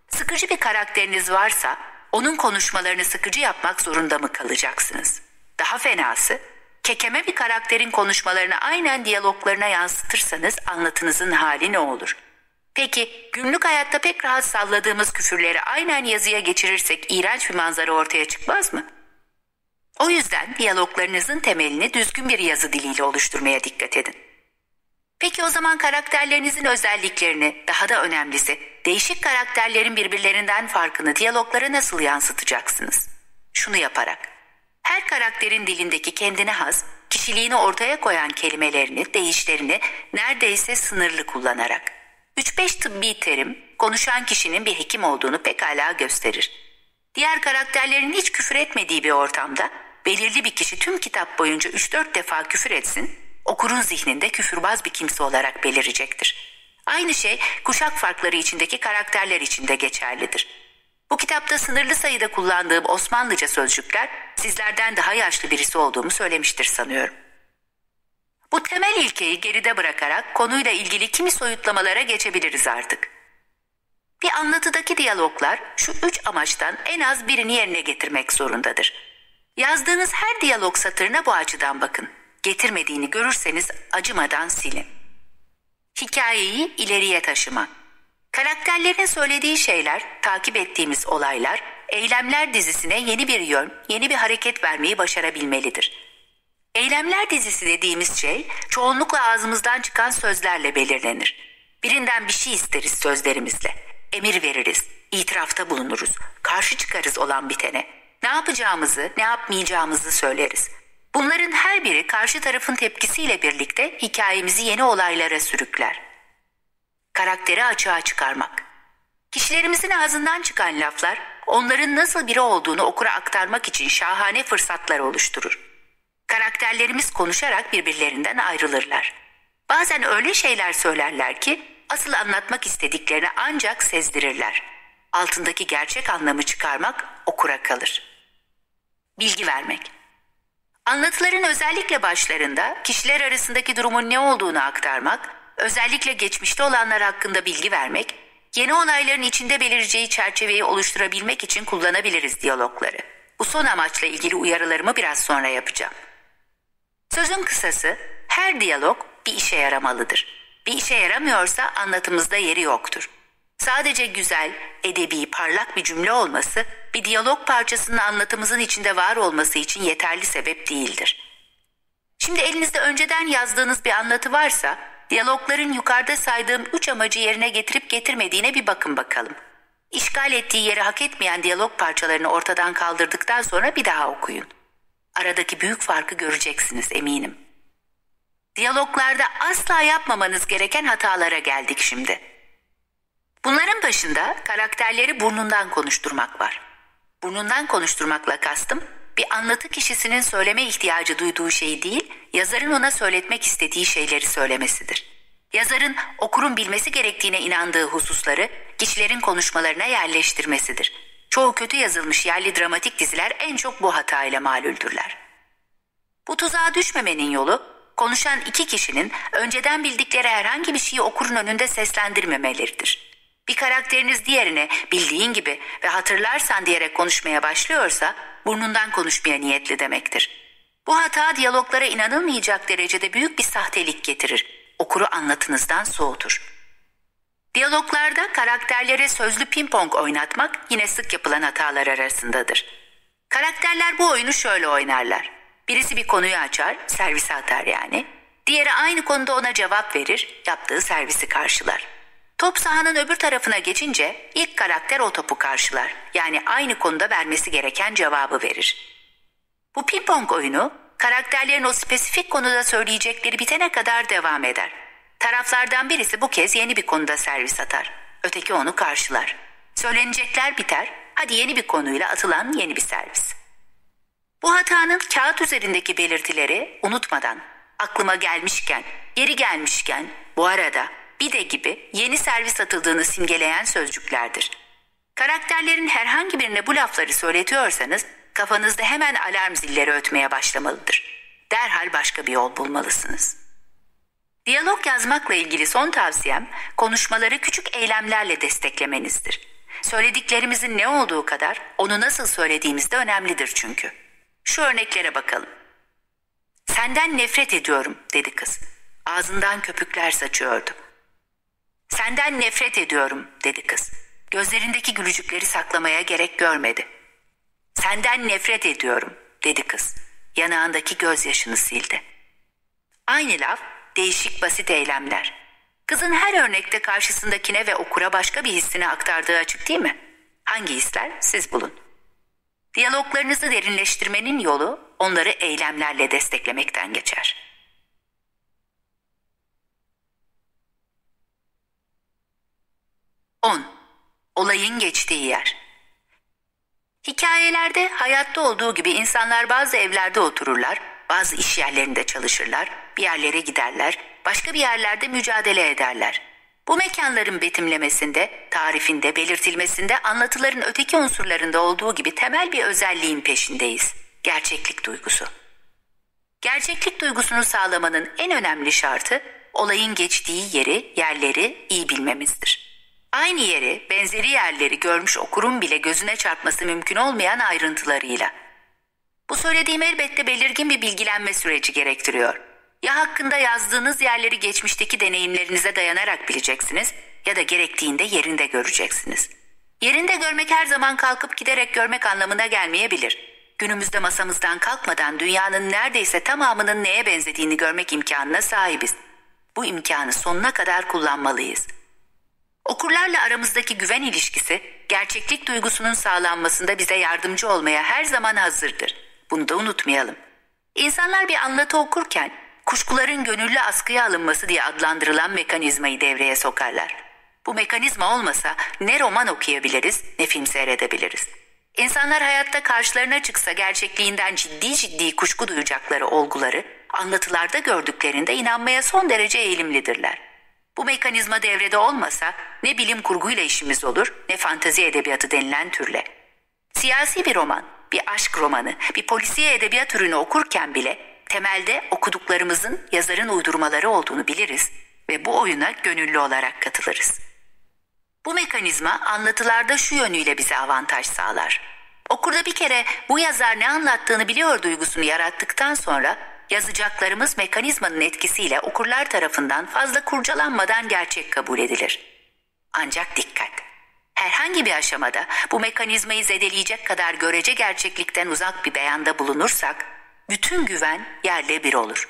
Sıkıcı bir karakteriniz varsa onun konuşmalarını sıkıcı yapmak zorunda mı kalacaksınız? Daha fenası Kekeme bir karakterin konuşmalarını aynen diyaloglarına yansıtırsanız anlatınızın hali ne olur? Peki günlük hayatta pek rahat salladığımız küfürleri aynen yazıya geçirirsek iğrenç bir manzara ortaya çıkmaz mı? O yüzden diyaloglarınızın temelini düzgün bir yazı diliyle oluşturmaya dikkat edin. Peki o zaman karakterlerinizin özelliklerini, daha da önemlisi değişik karakterlerin birbirlerinden farkını diyaloglara nasıl yansıtacaksınız? Şunu yaparak. Her karakterin dilindeki kendine has, kişiliğini ortaya koyan kelimelerini, değişlerini neredeyse sınırlı kullanarak. 3-5 tıbbi terim konuşan kişinin bir hekim olduğunu pekala gösterir. Diğer karakterlerin hiç küfür etmediği bir ortamda belirli bir kişi tüm kitap boyunca 3-4 defa küfür etsin, okurun zihninde küfürbaz bir kimse olarak belirecektir. Aynı şey kuşak farkları içindeki karakterler için de geçerlidir. Bu kitapta sınırlı sayıda kullandığım Osmanlıca sözcükler sizlerden daha yaşlı birisi olduğumu söylemiştir sanıyorum. Bu temel ilkeyi geride bırakarak konuyla ilgili kimi soyutlamalara geçebiliriz artık. Bir anlatıdaki diyaloglar şu üç amaçtan en az birini yerine getirmek zorundadır. Yazdığınız her diyalog satırına bu açıdan bakın. Getirmediğini görürseniz acımadan silin. Hikayeyi ileriye taşıma. Karakterlerin söylediği şeyler, takip ettiğimiz olaylar, eylemler dizisine yeni bir yön, yeni bir hareket vermeyi başarabilmelidir. Eylemler dizisi dediğimiz şey çoğunlukla ağzımızdan çıkan sözlerle belirlenir. Birinden bir şey isteriz sözlerimizle. Emir veririz, itirafta bulunuruz, karşı çıkarız olan bitene. Ne yapacağımızı, ne yapmayacağımızı söyleriz. Bunların her biri karşı tarafın tepkisiyle birlikte hikayemizi yeni olaylara sürükler. Karakteri açığa çıkarmak. Kişilerimizin ağzından çıkan laflar onların nasıl biri olduğunu okura aktarmak için şahane fırsatlar oluşturur. Karakterlerimiz konuşarak birbirlerinden ayrılırlar. Bazen öyle şeyler söylerler ki asıl anlatmak istediklerini ancak sezdirirler. Altındaki gerçek anlamı çıkarmak okura kalır. Bilgi vermek. Anlatıların özellikle başlarında kişiler arasındaki durumun ne olduğunu aktarmak, özellikle geçmişte olanlar hakkında bilgi vermek, yeni olayların içinde belireceği çerçeveyi oluşturabilmek için kullanabiliriz diyalogları. Bu son amaçla ilgili uyarılarımı biraz sonra yapacağım. Sözün kısası, her diyalog bir işe yaramalıdır. Bir işe yaramıyorsa anlatımızda yeri yoktur. Sadece güzel, edebi, parlak bir cümle olması bir diyalog parçasının anlatımızın içinde var olması için yeterli sebep değildir. Şimdi elinizde önceden yazdığınız bir anlatı varsa diyalogların yukarıda saydığım üç amacı yerine getirip getirmediğine bir bakın bakalım. İşgal ettiği yeri hak etmeyen diyalog parçalarını ortadan kaldırdıktan sonra bir daha okuyun. Aradaki büyük farkı göreceksiniz eminim. Diyaloglarda asla yapmamanız gereken hatalara geldik şimdi. Bunların başında karakterleri burnundan konuşturmak var. Burnundan konuşturmakla kastım bir anlatı kişisinin söyleme ihtiyacı duyduğu şey değil, yazarın ona söyletmek istediği şeyleri söylemesidir. Yazarın okurun bilmesi gerektiğine inandığı hususları kişilerin konuşmalarına yerleştirmesidir. Çoğu kötü yazılmış yerli dramatik diziler en çok bu hatayla malüldürler. Bu tuzağa düşmemenin yolu konuşan iki kişinin önceden bildikleri herhangi bir şeyi okurun önünde seslendirmemeleridir. Bir karakteriniz diğerine bildiğin gibi ve hatırlarsan diyerek konuşmaya başlıyorsa burnundan konuşmaya niyetli demektir. Bu hata diyaloglara inanılmayacak derecede büyük bir sahtelik getirir. Okuru anlatınızdan soğutur. Diyaloglarda karakterlere sözlü ping-pong oynatmak yine sık yapılan hatalar arasındadır. Karakterler bu oyunu şöyle oynarlar. Birisi bir konuyu açar, servise atar yani. Diğeri aynı konuda ona cevap verir, yaptığı servisi karşılar. Top sahanın öbür tarafına geçince ilk karakter o topu karşılar. Yani aynı konuda vermesi gereken cevabı verir. Bu ping-pong oyunu karakterlerin o spesifik konuda söyleyecekleri bitene kadar devam eder. Taraflardan birisi bu kez yeni bir konuda servis atar. Öteki onu karşılar. Söylenecekler biter, hadi yeni bir konuyla atılan yeni bir servis. Bu hatanın kağıt üzerindeki belirtileri unutmadan, aklıma gelmişken, yeri gelmişken, bu arada, bir gibi yeni servis atıldığını simgeleyen sözcüklerdir. Karakterlerin herhangi birine bu lafları söyletiyorsanız kafanızda hemen alarm zilleri ötmeye başlamalıdır. Derhal başka bir yol bulmalısınız. Diyalog yazmakla ilgili son tavsiyem konuşmaları küçük eylemlerle desteklemenizdir. Söylediklerimizin ne olduğu kadar onu nasıl söylediğimiz de önemlidir çünkü. Şu örneklere bakalım. Senden nefret ediyorum dedi kız. Ağzından köpükler saçıyordu. Senden nefret ediyorum dedi kız. Gözlerindeki gülücükleri saklamaya gerek görmedi. Senden nefret ediyorum dedi kız. Yanağındaki gözyaşını sildi. Aynı laf, değişik basit eylemler. Kızın her örnekte karşısındakine ve okura başka bir hissini aktardığı açık değil mi? Hangi hisler? Siz bulun. Diyaloglarınızı derinleştirmenin yolu onları eylemlerle desteklemekten geçer. On. Olayın geçtiği yer. Hikayelerde hayatta olduğu gibi insanlar bazı evlerde otururlar, bazı iş yerlerinde çalışırlar, bir yerlere giderler, başka bir yerlerde mücadele ederler. Bu mekanların betimlemesinde, tarifinde, belirtilmesinde anlatıların öteki unsurlarında olduğu gibi temel bir özelliğin peşindeyiz. Gerçeklik duygusu. Gerçeklik duygusunu sağlamanın en önemli şartı olayın geçtiği yeri, yerleri iyi bilmemizdir. Aynı yeri, benzeri yerleri görmüş okurun bile gözüne çarpması mümkün olmayan ayrıntılarıyla. Bu söylediğim elbette belirgin bir bilgilenme süreci gerektiriyor. Ya hakkında yazdığınız yerleri geçmişteki deneyimlerinize dayanarak bileceksiniz ya da gerektiğinde yerinde göreceksiniz. Yerinde görmek her zaman kalkıp giderek görmek anlamına gelmeyebilir. Günümüzde masamızdan kalkmadan dünyanın neredeyse tamamının neye benzediğini görmek imkanına sahibiz. Bu imkanı sonuna kadar kullanmalıyız. Okurlarla aramızdaki güven ilişkisi, gerçeklik duygusunun sağlanmasında bize yardımcı olmaya her zaman hazırdır. Bunu da unutmayalım. İnsanlar bir anlatı okurken kuşkuların gönüllü askıya alınması diye adlandırılan mekanizmayı devreye sokarlar. Bu mekanizma olmasa ne roman okuyabiliriz ne film seyredebiliriz. İnsanlar hayatta karşılarına çıksa gerçekliğinden ciddi ciddi kuşku duyacakları olguları anlatılarda gördüklerinde inanmaya son derece eğilimlidirler. Bu mekanizma devrede olmasa ne bilim kurguyla işimiz olur ne fantezi edebiyatı denilen türle. Siyasi bir roman, bir aşk romanı, bir polisiye edebiyat türünü okurken bile temelde okuduklarımızın yazarın uydurmaları olduğunu biliriz ve bu oyuna gönüllü olarak katılırız. Bu mekanizma anlatılarda şu yönüyle bize avantaj sağlar. Okurda bir kere bu yazar ne anlattığını biliyor duygusunu yarattıktan sonra yazacaklarımız mekanizmanın etkisiyle okurlar tarafından fazla kurcalanmadan gerçek kabul edilir. Ancak dikkat! Herhangi bir aşamada bu mekanizmayı zedeleyecek kadar görece gerçeklikten uzak bir beyanda bulunursak, bütün güven yerle bir olur.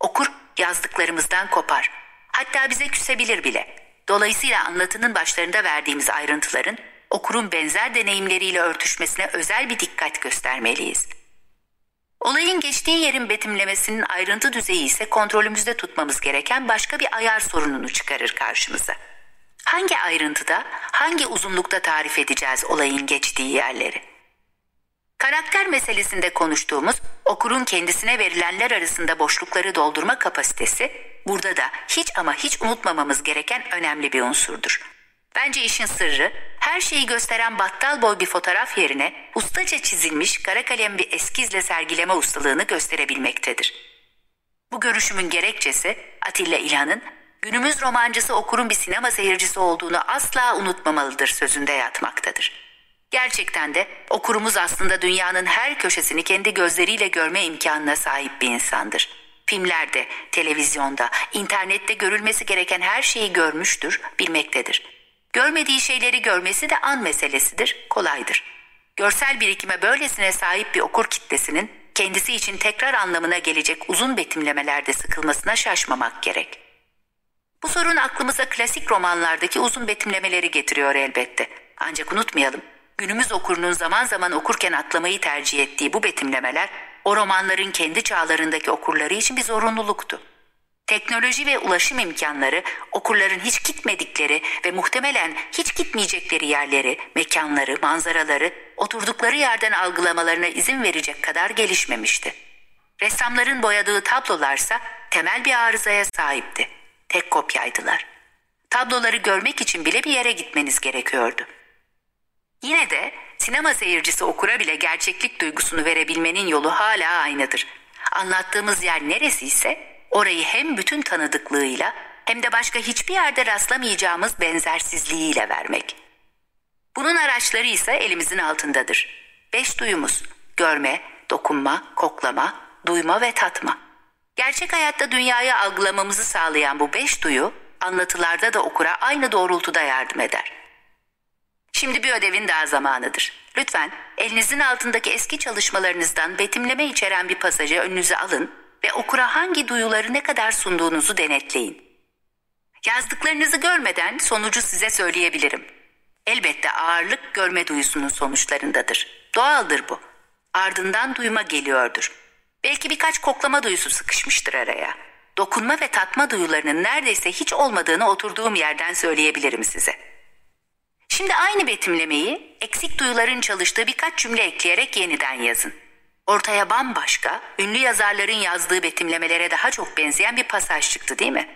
Okur yazdıklarımızdan kopar. Hatta bize küsebilir bile. Dolayısıyla anlatının başlarında verdiğimiz ayrıntıların okurun benzer deneyimleriyle örtüşmesine özel bir dikkat göstermeliyiz. Olayın geçtiği yerin betimlemesinin ayrıntı düzeyi ise kontrolümüzde tutmamız gereken başka bir ayar sorununu çıkarır karşımıza. Hangi ayrıntıda, hangi uzunlukta tarif edeceğiz olayın geçtiği yerleri? Karakter meselesinde konuştuğumuz okurun kendisine verilenler arasında boşlukları doldurma kapasitesi burada da hiç ama hiç unutmamamız gereken önemli bir unsurdur. Bence işin sırrı her şeyi gösteren battal boy bir fotoğraf yerine ustaca çizilmiş kara kalem bir eskizle sergileme ustalığını gösterebilmektedir. Bu görüşümün gerekçesi Atilla İlhan'ın günümüz romancısı okurun bir sinema seyircisi olduğunu asla unutmamalıdır sözünde yatmaktadır. Gerçekten de okurumuz aslında dünyanın her köşesini kendi gözleriyle görme imkanına sahip bir insandır. Filmlerde, televizyonda, internette görülmesi gereken her şeyi görmüştür, bilmektedir. Görmediği şeyleri görmesi de an meselesidir, kolaydır. Görsel birikime böylesine sahip bir okur kitlesinin kendisi için tekrar anlamına gelecek uzun betimlemelerde sıkılmasına şaşmamak gerek. Bu sorun aklımıza klasik romanlardaki uzun betimlemeleri getiriyor elbette. Ancak unutmayalım, günümüz okurunun zaman zaman okurken atlamayı tercih ettiği bu betimlemeler, o romanların kendi çağlarındaki okurları için bir zorunluluktu. Teknoloji ve ulaşım imkanları okurların hiç gitmedikleri ve muhtemelen hiç gitmeyecekleri yerleri, mekanları, manzaraları oturdukları yerden algılamalarına izin verecek kadar gelişmemişti. Ressamların boyadığı tablolarsa temel bir arızaya sahipti. Tek kopyaydılar. Tabloları görmek için bile bir yere gitmeniz gerekiyordu. Yine de sinema seyircisi okura bile gerçeklik duygusunu verebilmenin yolu hala aynıdır. Anlattığımız yer neresi ise orayı hem bütün tanıdıklığıyla hem de başka hiçbir yerde rastlamayacağımız benzersizliğiyle vermek. Bunun araçları ise elimizin altındadır. Beş duyumuz, görme, dokunma, koklama, duyma ve tatma. Gerçek hayatta dünyayı algılamamızı sağlayan bu beş duyu anlatılarda da okura aynı doğrultuda yardım eder. Şimdi bir ödevin daha zamanıdır. Lütfen elinizin altındaki eski çalışmalarınızdan betimleme içeren bir pasajı önünüze alın ve okura hangi duyuları ne kadar sunduğunuzu denetleyin. Yazdıklarınızı görmeden sonucu size söyleyebilirim. Elbette ağırlık görme duyusunun sonuçlarındadır. Doğaldır bu. Ardından duyma geliyordur. Belki birkaç koklama duyusu sıkışmıştır araya. Dokunma ve tatma duyularının neredeyse hiç olmadığını oturduğum yerden söyleyebilirim size. Şimdi aynı betimlemeyi eksik duyuların çalıştığı birkaç cümle ekleyerek yeniden yazın. Ortaya bambaşka, ünlü yazarların yazdığı betimlemelere daha çok benzeyen bir pasaj çıktı değil mi?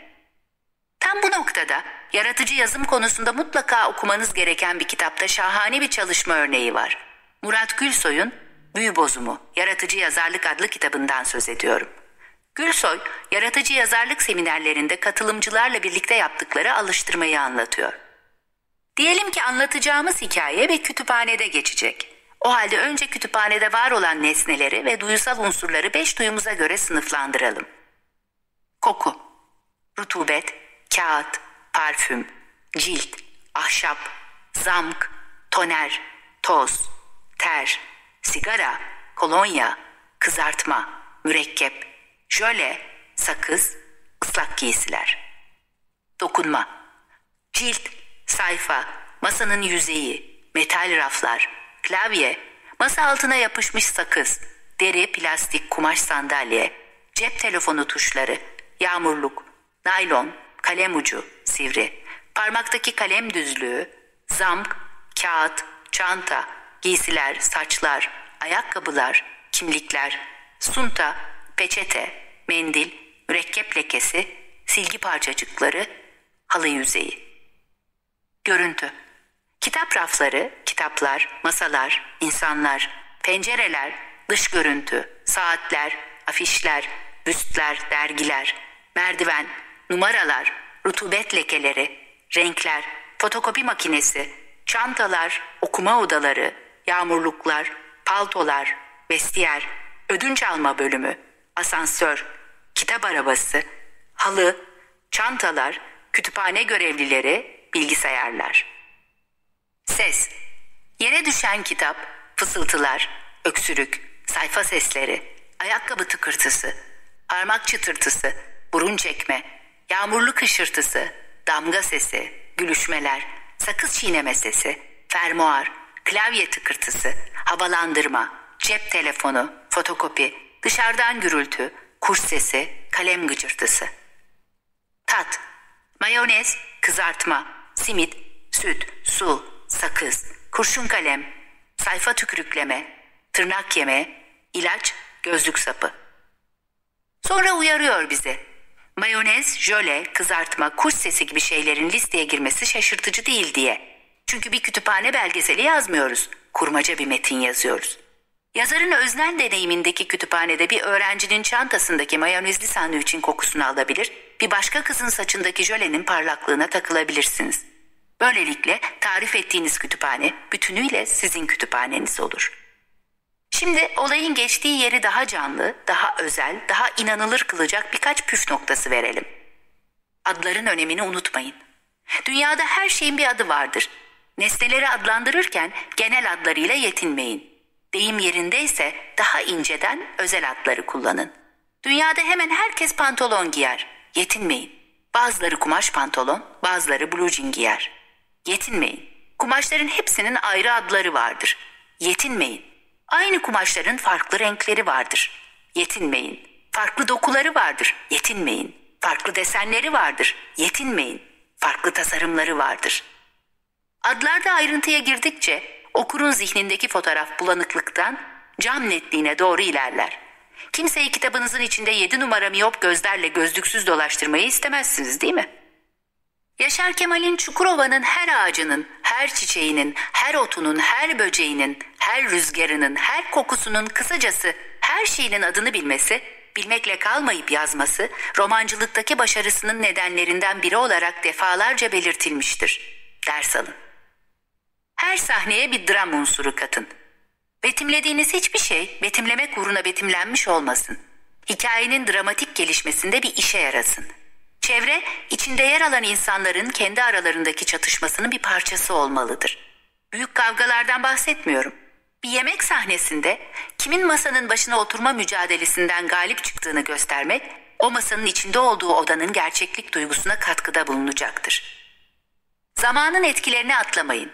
Tam bu noktada yaratıcı yazım konusunda mutlaka okumanız gereken bir kitapta şahane bir çalışma örneği var. Murat Gülsoy'un Büyü Bozumu, Yaratıcı Yazarlık adlı kitabından söz ediyorum. Gülsoy, yaratıcı yazarlık seminerlerinde katılımcılarla birlikte yaptıkları alıştırmayı anlatıyor. Diyelim ki anlatacağımız hikaye bir kütüphanede geçecek. O halde önce kütüphanede var olan nesneleri ve duyusal unsurları beş duyumuza göre sınıflandıralım. Koku, rutubet, kağıt, parfüm, cilt, ahşap, zamk, toner, toz, ter, sigara, kolonya, kızartma, mürekkep, jöle, sakız, ıslak giysiler. Dokunma, cilt, sayfa, masanın yüzeyi, metal raflar, klavye, masa altına yapışmış sakız, deri, plastik, kumaş sandalye, cep telefonu tuşları, yağmurluk, naylon, kalem ucu, sivri, parmaktaki kalem düzlüğü, zamk, kağıt, çanta, giysiler, saçlar, ayakkabılar, kimlikler, sunta, peçete, mendil, mürekkep lekesi, silgi parçacıkları, halı yüzeyi. Görüntü Kitap rafları, kitaplar, masalar, insanlar, pencereler, dış görüntü, saatler, afişler, büstler, dergiler, merdiven, numaralar, rutubet lekeleri, renkler, fotokopi makinesi, çantalar, okuma odaları, yağmurluklar, paltolar, vestiyer, ödünç alma bölümü, asansör, kitap arabası, halı, çantalar, kütüphane görevlileri, bilgisayarlar. Ses, yere düşen kitap, fısıltılar, öksürük, sayfa sesleri, ayakkabı tıkırtısı, parmak çıtırtısı, burun çekme, yağmurlu kışırtısı, damga sesi, gülüşmeler, sakız çiğneme sesi, fermuar, klavye tıkırtısı, havalandırma, cep telefonu, fotokopi, dışarıdan gürültü, kurs sesi, kalem gıcırtısı. Tat, mayonez, kızartma, simit, süt, su, sakız, kurşun kalem, sayfa tükürükleme, tırnak yeme, ilaç, gözlük sapı. Sonra uyarıyor bizi. Mayonez, jöle, kızartma, kuş sesi gibi şeylerin listeye girmesi şaşırtıcı değil diye. Çünkü bir kütüphane belgeseli yazmıyoruz. Kurmaca bir metin yazıyoruz. Yazarın öznel deneyimindeki kütüphanede bir öğrencinin çantasındaki mayonezli sandviçin kokusunu alabilir, bir başka kızın saçındaki jölenin parlaklığına takılabilirsiniz. Böylelikle tarif ettiğiniz kütüphane bütünüyle sizin kütüphaneniz olur. Şimdi olayın geçtiği yeri daha canlı, daha özel, daha inanılır kılacak birkaç püf noktası verelim. Adların önemini unutmayın. Dünyada her şeyin bir adı vardır. Nesneleri adlandırırken genel adlarıyla yetinmeyin. Deyim yerindeyse daha inceden özel adları kullanın. Dünyada hemen herkes pantolon giyer. Yetinmeyin. Bazıları kumaş pantolon, bazıları blue jean giyer. Yetinmeyin. Kumaşların hepsinin ayrı adları vardır. Yetinmeyin. Aynı kumaşların farklı renkleri vardır. Yetinmeyin. Farklı dokuları vardır. Yetinmeyin. Farklı desenleri vardır. Yetinmeyin. Farklı tasarımları vardır. Adlarda ayrıntıya girdikçe okurun zihnindeki fotoğraf bulanıklıktan cam netliğine doğru ilerler. Kimseyi kitabınızın içinde yedi numara miyop gözlerle gözlüksüz dolaştırmayı istemezsiniz değil mi? Yaşar Kemal'in Çukurova'nın her ağacının, her çiçeğinin, her otunun, her böceğinin, her rüzgarının, her kokusunun kısacası her şeyinin adını bilmesi, bilmekle kalmayıp yazması, romancılıktaki başarısının nedenlerinden biri olarak defalarca belirtilmiştir. Ders alın. Her sahneye bir dram unsuru katın. Betimlediğiniz hiçbir şey betimlemek uğruna betimlenmiş olmasın. Hikayenin dramatik gelişmesinde bir işe yarasın. Çevre, içinde yer alan insanların kendi aralarındaki çatışmasının bir parçası olmalıdır. Büyük kavgalardan bahsetmiyorum. Bir yemek sahnesinde kimin masanın başına oturma mücadelesinden galip çıktığını göstermek, o masanın içinde olduğu odanın gerçeklik duygusuna katkıda bulunacaktır. Zamanın etkilerini atlamayın.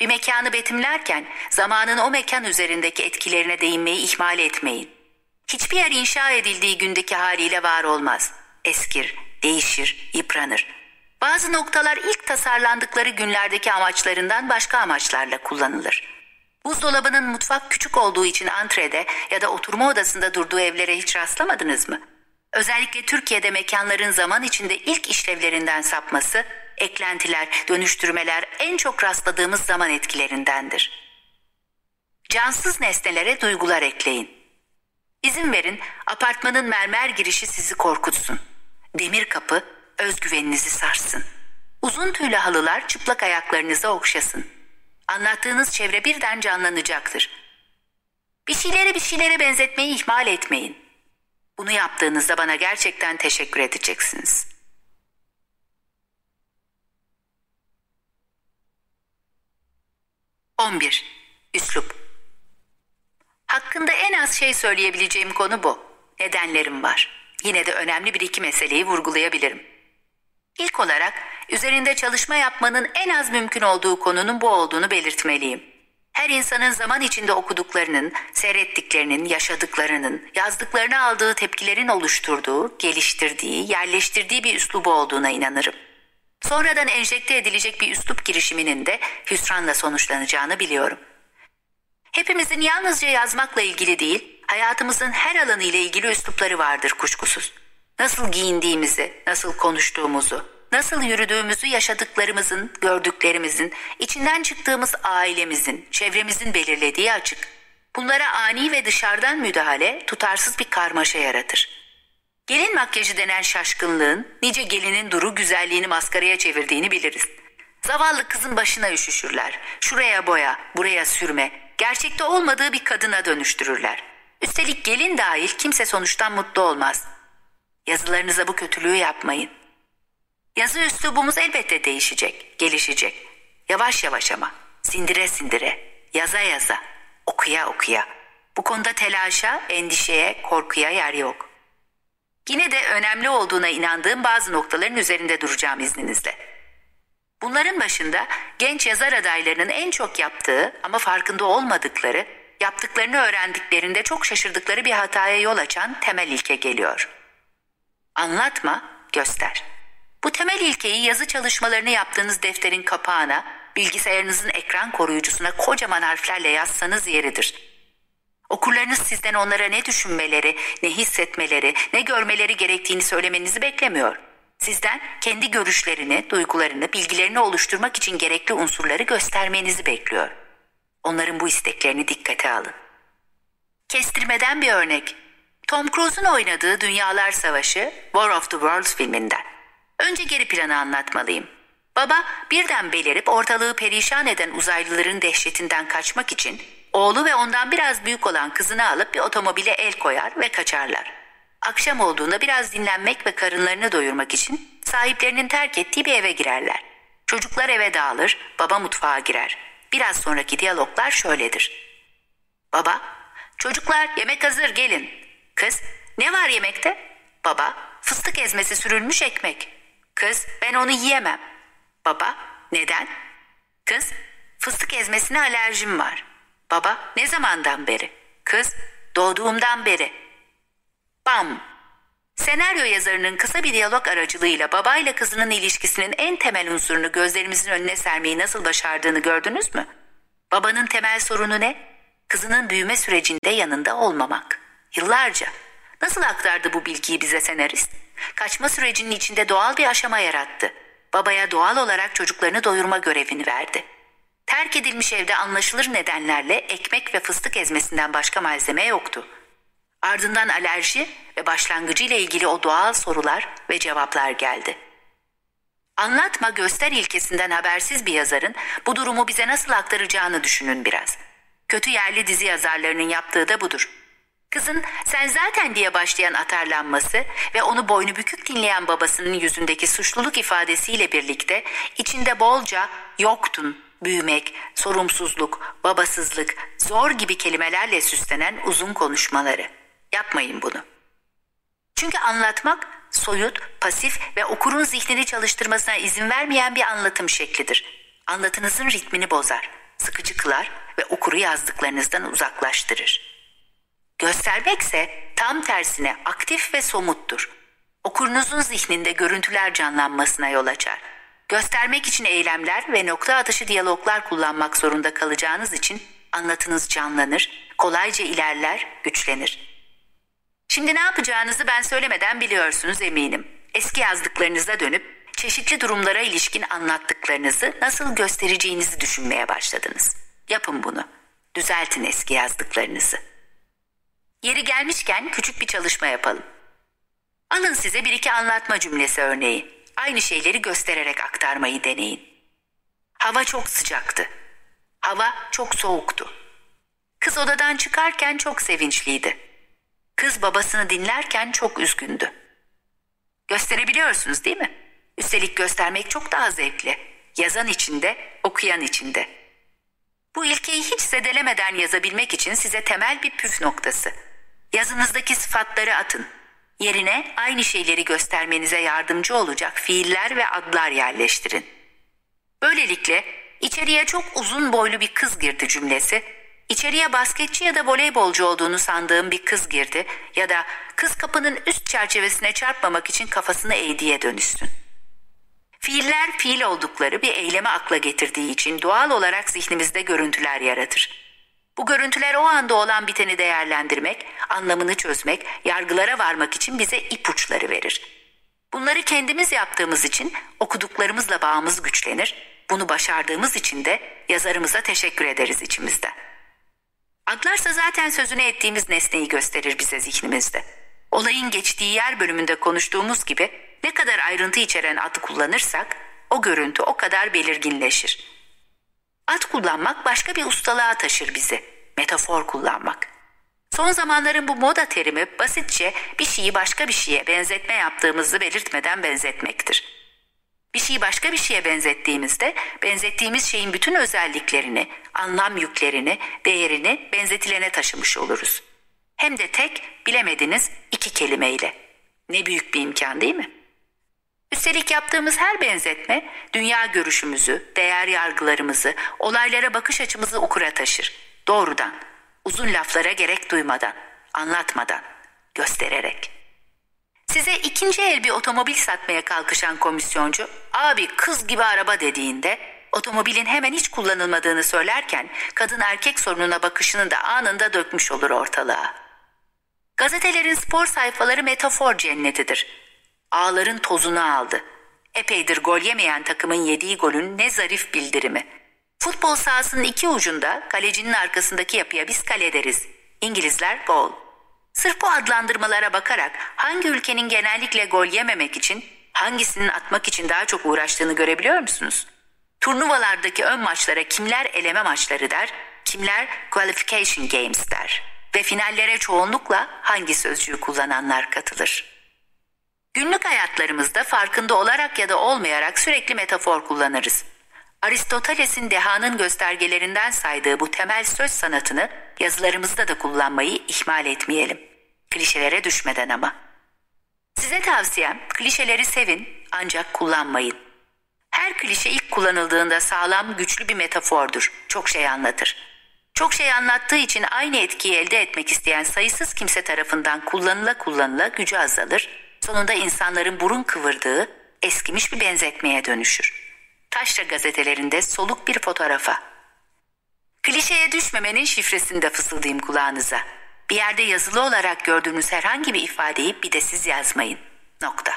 Bir mekanı betimlerken zamanın o mekan üzerindeki etkilerine değinmeyi ihmal etmeyin. Hiçbir yer inşa edildiği gündeki haliyle var olmaz. Eskir, değişir, yıpranır. Bazı noktalar ilk tasarlandıkları günlerdeki amaçlarından başka amaçlarla kullanılır. Buzdolabının mutfak küçük olduğu için antrede ya da oturma odasında durduğu evlere hiç rastlamadınız mı? Özellikle Türkiye'de mekanların zaman içinde ilk işlevlerinden sapması, eklentiler, dönüştürmeler en çok rastladığımız zaman etkilerindendir. Cansız nesnelere duygular ekleyin. İzin verin apartmanın mermer girişi sizi korkutsun. Demir kapı özgüveninizi sarsın. Uzun tüylü halılar çıplak ayaklarınızı okşasın. Anlattığınız çevre birden canlanacaktır. Bir şeyleri bir şeylere benzetmeyi ihmal etmeyin. Bunu yaptığınızda bana gerçekten teşekkür edeceksiniz. Bir. Üslup Hakkında en az şey söyleyebileceğim konu bu. Nedenlerim var. Yine de önemli bir iki meseleyi vurgulayabilirim. İlk olarak üzerinde çalışma yapmanın en az mümkün olduğu konunun bu olduğunu belirtmeliyim. Her insanın zaman içinde okuduklarının, seyrettiklerinin, yaşadıklarının, yazdıklarına aldığı tepkilerin oluşturduğu, geliştirdiği, yerleştirdiği bir üslubu olduğuna inanırım. Sonradan enjekte edilecek bir üslup girişiminin de hüsranla sonuçlanacağını biliyorum. Hepimizin yalnızca yazmakla ilgili değil, hayatımızın her alanı ile ilgili üslupları vardır kuşkusuz. Nasıl giyindiğimizi, nasıl konuştuğumuzu, nasıl yürüdüğümüzü yaşadıklarımızın, gördüklerimizin, içinden çıktığımız ailemizin, çevremizin belirlediği açık. Bunlara ani ve dışarıdan müdahale tutarsız bir karmaşa yaratır. Gelin makyajı denen şaşkınlığın nice gelinin duru güzelliğini maskaraya çevirdiğini biliriz. Zavallı kızın başına üşüşürler. Şuraya boya, buraya sürme, gerçekte olmadığı bir kadına dönüştürürler. Üstelik gelin dahil kimse sonuçtan mutlu olmaz. Yazılarınıza bu kötülüğü yapmayın. Yazı üslubumuz elbette değişecek, gelişecek. Yavaş yavaş ama, sindire sindire, yaza yaza, okuya okuya. Bu konuda telaşa, endişeye, korkuya yer yok. Yine de önemli olduğuna inandığım bazı noktaların üzerinde duracağım izninizle. Bunların başında genç yazar adaylarının en çok yaptığı ama farkında olmadıkları, yaptıklarını öğrendiklerinde çok şaşırdıkları bir hataya yol açan temel ilke geliyor. Anlatma, göster. Bu temel ilkeyi yazı çalışmalarını yaptığınız defterin kapağına, bilgisayarınızın ekran koruyucusuna kocaman harflerle yazsanız yeridir. Okurlarınız sizden onlara ne düşünmeleri, ne hissetmeleri, ne görmeleri gerektiğini söylemenizi beklemiyor. Sizden kendi görüşlerini, duygularını, bilgilerini oluşturmak için gerekli unsurları göstermenizi bekliyor. Onların bu isteklerini dikkate alın. Kestirmeden bir örnek. Tom Cruise'un oynadığı Dünyalar Savaşı, War of the Worlds filminden. Önce geri planı anlatmalıyım. Baba birden belirip ortalığı perişan eden uzaylıların dehşetinden kaçmak için oğlu ve ondan biraz büyük olan kızını alıp bir otomobile el koyar ve kaçarlar. Akşam olduğunda biraz dinlenmek ve karınlarını doyurmak için sahiplerinin terk ettiği bir eve girerler. Çocuklar eve dağılır, baba mutfağa girer. Biraz sonraki diyaloglar şöyledir. Baba, çocuklar yemek hazır gelin. Kız, ne var yemekte? Baba, fıstık ezmesi sürülmüş ekmek. Kız, ben onu yiyemem. Baba, neden? Kız, fıstık ezmesine alerjim var. Baba, ne zamandan beri? Kız, doğduğumdan beri. Bam! Senaryo yazarının kısa bir diyalog aracılığıyla babayla kızının ilişkisinin en temel unsurunu gözlerimizin önüne sermeyi nasıl başardığını gördünüz mü? Babanın temel sorunu ne? Kızının büyüme sürecinde yanında olmamak. Yıllarca. Nasıl aktardı bu bilgiyi bize senarist? Kaçma sürecinin içinde doğal bir aşama yarattı. Babaya doğal olarak çocuklarını doyurma görevini verdi. Terk edilmiş evde anlaşılır nedenlerle ekmek ve fıstık ezmesinden başka malzeme yoktu. Ardından alerji ve başlangıcı ile ilgili o doğal sorular ve cevaplar geldi. Anlatma göster ilkesinden habersiz bir yazarın bu durumu bize nasıl aktaracağını düşünün biraz. Kötü yerli dizi yazarlarının yaptığı da budur. Kızın sen zaten diye başlayan atarlanması ve onu boynu bükük dinleyen babasının yüzündeki suçluluk ifadesiyle birlikte içinde bolca yoktun, büyümek, sorumsuzluk, babasızlık, zor gibi kelimelerle süslenen uzun konuşmaları. Yapmayın bunu. Çünkü anlatmak soyut, pasif ve okurun zihnini çalıştırmasına izin vermeyen bir anlatım şeklidir. Anlatınızın ritmini bozar, sıkıcı kılar ve okuru yazdıklarınızdan uzaklaştırır. Göstermekse tam tersine aktif ve somuttur. Okurunuzun zihninde görüntüler canlanmasına yol açar. Göstermek için eylemler ve nokta atışı diyaloglar kullanmak zorunda kalacağınız için anlatınız canlanır, kolayca ilerler, güçlenir. Şimdi ne yapacağınızı ben söylemeden biliyorsunuz eminim. Eski yazdıklarınıza dönüp çeşitli durumlara ilişkin anlattıklarınızı nasıl göstereceğinizi düşünmeye başladınız. Yapın bunu. Düzeltin eski yazdıklarınızı. Yeri gelmişken küçük bir çalışma yapalım. Alın size bir iki anlatma cümlesi örneği. Aynı şeyleri göstererek aktarmayı deneyin. Hava çok sıcaktı. Hava çok soğuktu. Kız odadan çıkarken çok sevinçliydi. Kız babasını dinlerken çok üzgündü. Gösterebiliyorsunuz değil mi? Üstelik göstermek çok daha zevkli. Yazan içinde, okuyan içinde. Bu ilkeyi hiç zedelemeden yazabilmek için size temel bir püf noktası. Yazınızdaki sıfatları atın. Yerine aynı şeyleri göstermenize yardımcı olacak fiiller ve adlar yerleştirin. Böylelikle içeriye çok uzun boylu bir kız girdi cümlesi, içeriye basketçi ya da voleybolcu olduğunu sandığım bir kız girdi ya da kız kapının üst çerçevesine çarpmamak için kafasını eğdiye dönüşsün. Fiiller fiil oldukları bir eyleme akla getirdiği için doğal olarak zihnimizde görüntüler yaratır. Bu görüntüler o anda olan biteni değerlendirmek, anlamını çözmek, yargılara varmak için bize ipuçları verir. Bunları kendimiz yaptığımız için okuduklarımızla bağımız güçlenir, bunu başardığımız için de yazarımıza teşekkür ederiz içimizde. Adlarsa zaten sözünü ettiğimiz nesneyi gösterir bize zihnimizde. Olayın geçtiği yer bölümünde konuştuğumuz gibi ne kadar ayrıntı içeren adı kullanırsak o görüntü o kadar belirginleşir. Ad kullanmak başka bir ustalığa taşır bizi. Metafor kullanmak. Son zamanların bu moda terimi basitçe bir şeyi başka bir şeye benzetme yaptığımızı belirtmeden benzetmektir. Bir şeyi başka bir şeye benzettiğimizde benzettiğimiz şeyin bütün özelliklerini, anlam yüklerini, değerini benzetilene taşımış oluruz. Hem de tek, bilemediniz iki kelimeyle. Ne büyük bir imkan değil mi? Üstelik yaptığımız her benzetme dünya görüşümüzü, değer yargılarımızı, olaylara bakış açımızı okura taşır. Doğrudan, uzun laflara gerek duymadan, anlatmadan, göstererek. Size ikinci el bir otomobil satmaya kalkışan komisyoncu, abi kız gibi araba dediğinde otomobilin hemen hiç kullanılmadığını söylerken kadın erkek sorununa bakışını da anında dökmüş olur ortalığa. Gazetelerin spor sayfaları metafor cennetidir. Ağların tozunu aldı. Epeydir gol yemeyen takımın yediği golün ne zarif bildirimi. Futbol sahasının iki ucunda kalecinin arkasındaki yapıya biz kale deriz. İngilizler gol. Sırf bu adlandırmalara bakarak hangi ülkenin genellikle gol yememek için hangisinin atmak için daha çok uğraştığını görebiliyor musunuz? Turnuvalardaki ön maçlara kimler eleme maçları der, kimler qualification games der ve finallere çoğunlukla hangi sözcüğü kullananlar katılır. Günlük hayatlarımızda farkında olarak ya da olmayarak sürekli metafor kullanırız. Aristoteles'in dehanın göstergelerinden saydığı bu temel söz sanatını yazılarımızda da kullanmayı ihmal etmeyelim. Klişelere düşmeden ama. Size tavsiyem klişeleri sevin ancak kullanmayın. Her klişe ilk kullanıldığında sağlam, güçlü bir metafordur. Çok şey anlatır. Çok şey anlattığı için aynı etkiyi elde etmek isteyen sayısız kimse tarafından kullanıla kullanıla gücü azalır, sonunda insanların burun kıvırdığı eskimiş bir benzetmeye dönüşür. Taşra gazetelerinde soluk bir fotoğrafa. Klişeye düşmemenin şifresini de fısıldayayım kulağınıza. Bir yerde yazılı olarak gördüğünüz herhangi bir ifadeyi bir de siz yazmayın. Nokta.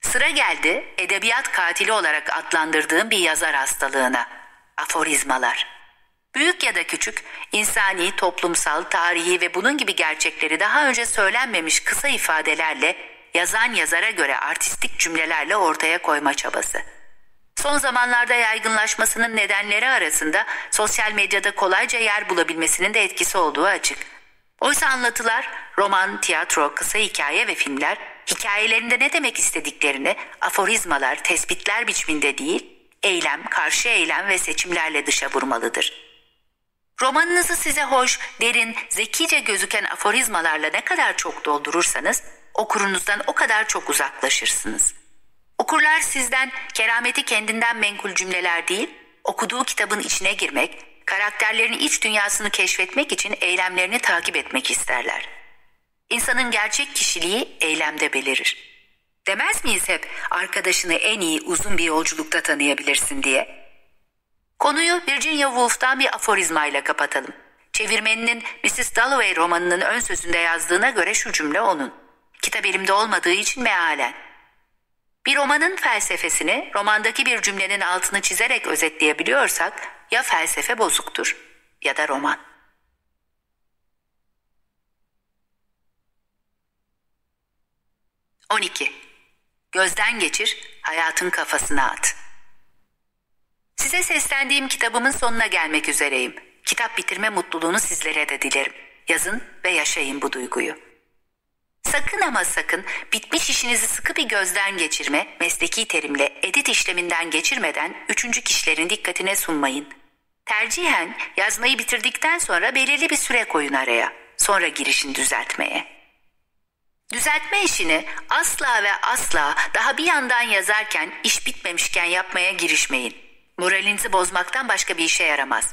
Sıra geldi edebiyat katili olarak adlandırdığım bir yazar hastalığına. Aforizmalar. Büyük ya da küçük, insani, toplumsal, tarihi ve bunun gibi gerçekleri daha önce söylenmemiş kısa ifadelerle, yazan yazara göre artistik cümlelerle ortaya koyma çabası. Son zamanlarda yaygınlaşmasının nedenleri arasında sosyal medyada kolayca yer bulabilmesinin de etkisi olduğu açık. Oysa anlatılar, roman, tiyatro, kısa hikaye ve filmler hikayelerinde ne demek istediklerini aforizmalar, tespitler biçiminde değil, eylem, karşı eylem ve seçimlerle dışa vurmalıdır. Romanınızı size hoş, derin, zekice gözüken aforizmalarla ne kadar çok doldurursanız okurunuzdan o kadar çok uzaklaşırsınız. Okurlar sizden kerameti kendinden menkul cümleler değil, okuduğu kitabın içine girmek, karakterlerin iç dünyasını keşfetmek için eylemlerini takip etmek isterler. İnsanın gerçek kişiliği eylemde belirir. Demez miyiz hep arkadaşını en iyi uzun bir yolculukta tanıyabilirsin diye? Konuyu Virginia Woolf'tan bir aforizmayla kapatalım. Çevirmeninin Mrs. Dalloway romanının ön sözünde yazdığına göre şu cümle onun. Kitap elimde olmadığı için mealen. Bir romanın felsefesini romandaki bir cümlenin altını çizerek özetleyebiliyorsak ya felsefe bozuktur ya da roman. On iki. Gözden geçir, hayatın kafasına at. Size seslendiğim kitabımın sonuna gelmek üzereyim. Kitap bitirme mutluluğunu sizlere de dilerim. Yazın ve yaşayın bu duyguyu. Sakın ama sakın bitmiş işinizi sıkı bir gözden geçirme, mesleki terimle edit işleminden geçirmeden üçüncü kişilerin dikkatine sunmayın. Tercihen yazmayı bitirdikten sonra belirli bir süre koyun araya. Sonra girişin düzeltmeye. Düzeltme işini asla ve asla daha bir yandan yazarken iş bitmemişken yapmaya girişmeyin. Moralinizi bozmaktan başka bir işe yaramaz.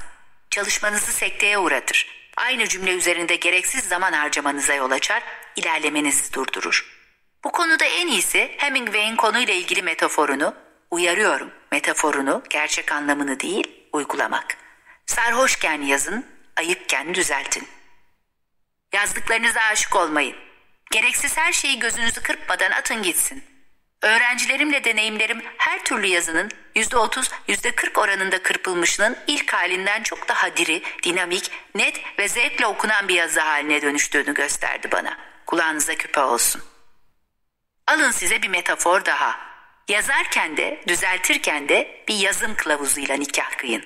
Çalışmanızı sekteye uğratır. Aynı cümle üzerinde gereksiz zaman harcamanıza yol açar, ilerlemenizi durdurur. Bu konuda en iyisi Hemingway'in konuyla ilgili metaforunu, uyarıyorum metaforunu, gerçek anlamını değil, uygulamak. Sarhoşken yazın, ayıkken düzeltin. Yazdıklarınıza aşık olmayın. Gereksiz her şeyi gözünüzü kırpmadan atın gitsin. Öğrencilerimle deneyimlerim her türlü yazının %30, %40 oranında kırpılmışının ilk halinden çok daha diri, dinamik, net ve zevkle okunan bir yazı haline dönüştüğünü gösterdi bana. Kulağınıza küpe olsun. Alın size bir metafor daha. Yazarken de, düzeltirken de bir yazım kılavuzuyla nikah kıyın.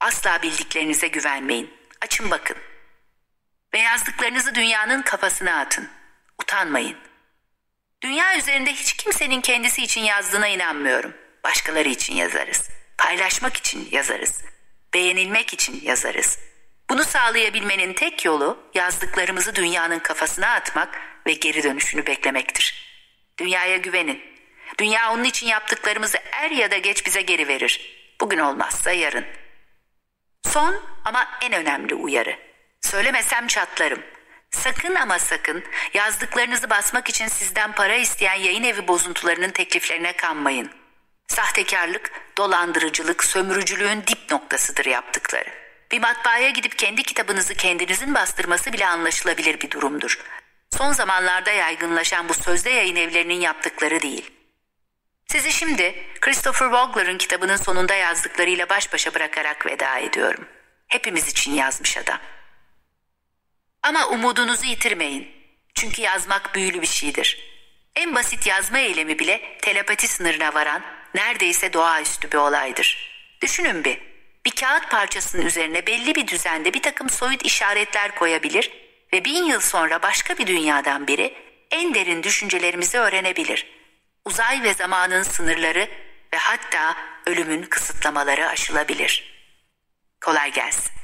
Asla bildiklerinize güvenmeyin. Açın bakın. Ve yazdıklarınızı dünyanın kafasına atın. Utanmayın. Dünya üzerinde hiç kimsenin kendisi için yazdığına inanmıyorum. Başkaları için yazarız. Paylaşmak için yazarız. Beğenilmek için yazarız. Bunu sağlayabilmenin tek yolu yazdıklarımızı dünyanın kafasına atmak ve geri dönüşünü beklemektir. Dünyaya güvenin. Dünya onun için yaptıklarımızı er ya da geç bize geri verir. Bugün olmazsa yarın. Son ama en önemli uyarı. Söylemesem çatlarım. Sakın ama sakın yazdıklarınızı basmak için sizden para isteyen yayın evi bozuntularının tekliflerine kanmayın. Sahtekarlık, dolandırıcılık, sömürücülüğün dip noktasıdır yaptıkları. Bir matbaaya gidip kendi kitabınızı kendinizin bastırması bile anlaşılabilir bir durumdur. Son zamanlarda yaygınlaşan bu sözde yayın evlerinin yaptıkları değil. Sizi şimdi Christopher Vogler'ın kitabının sonunda yazdıklarıyla baş başa bırakarak veda ediyorum. Hepimiz için yazmış adam. Ama umudunuzu yitirmeyin. Çünkü yazmak büyülü bir şeydir. En basit yazma eylemi bile telepati sınırına varan neredeyse doğaüstü bir olaydır. Düşünün bir. Bir kağıt parçasının üzerine belli bir düzende bir takım soyut işaretler koyabilir ve bin yıl sonra başka bir dünyadan biri en derin düşüncelerimizi öğrenebilir. Uzay ve zamanın sınırları ve hatta ölümün kısıtlamaları aşılabilir. Kolay gelsin.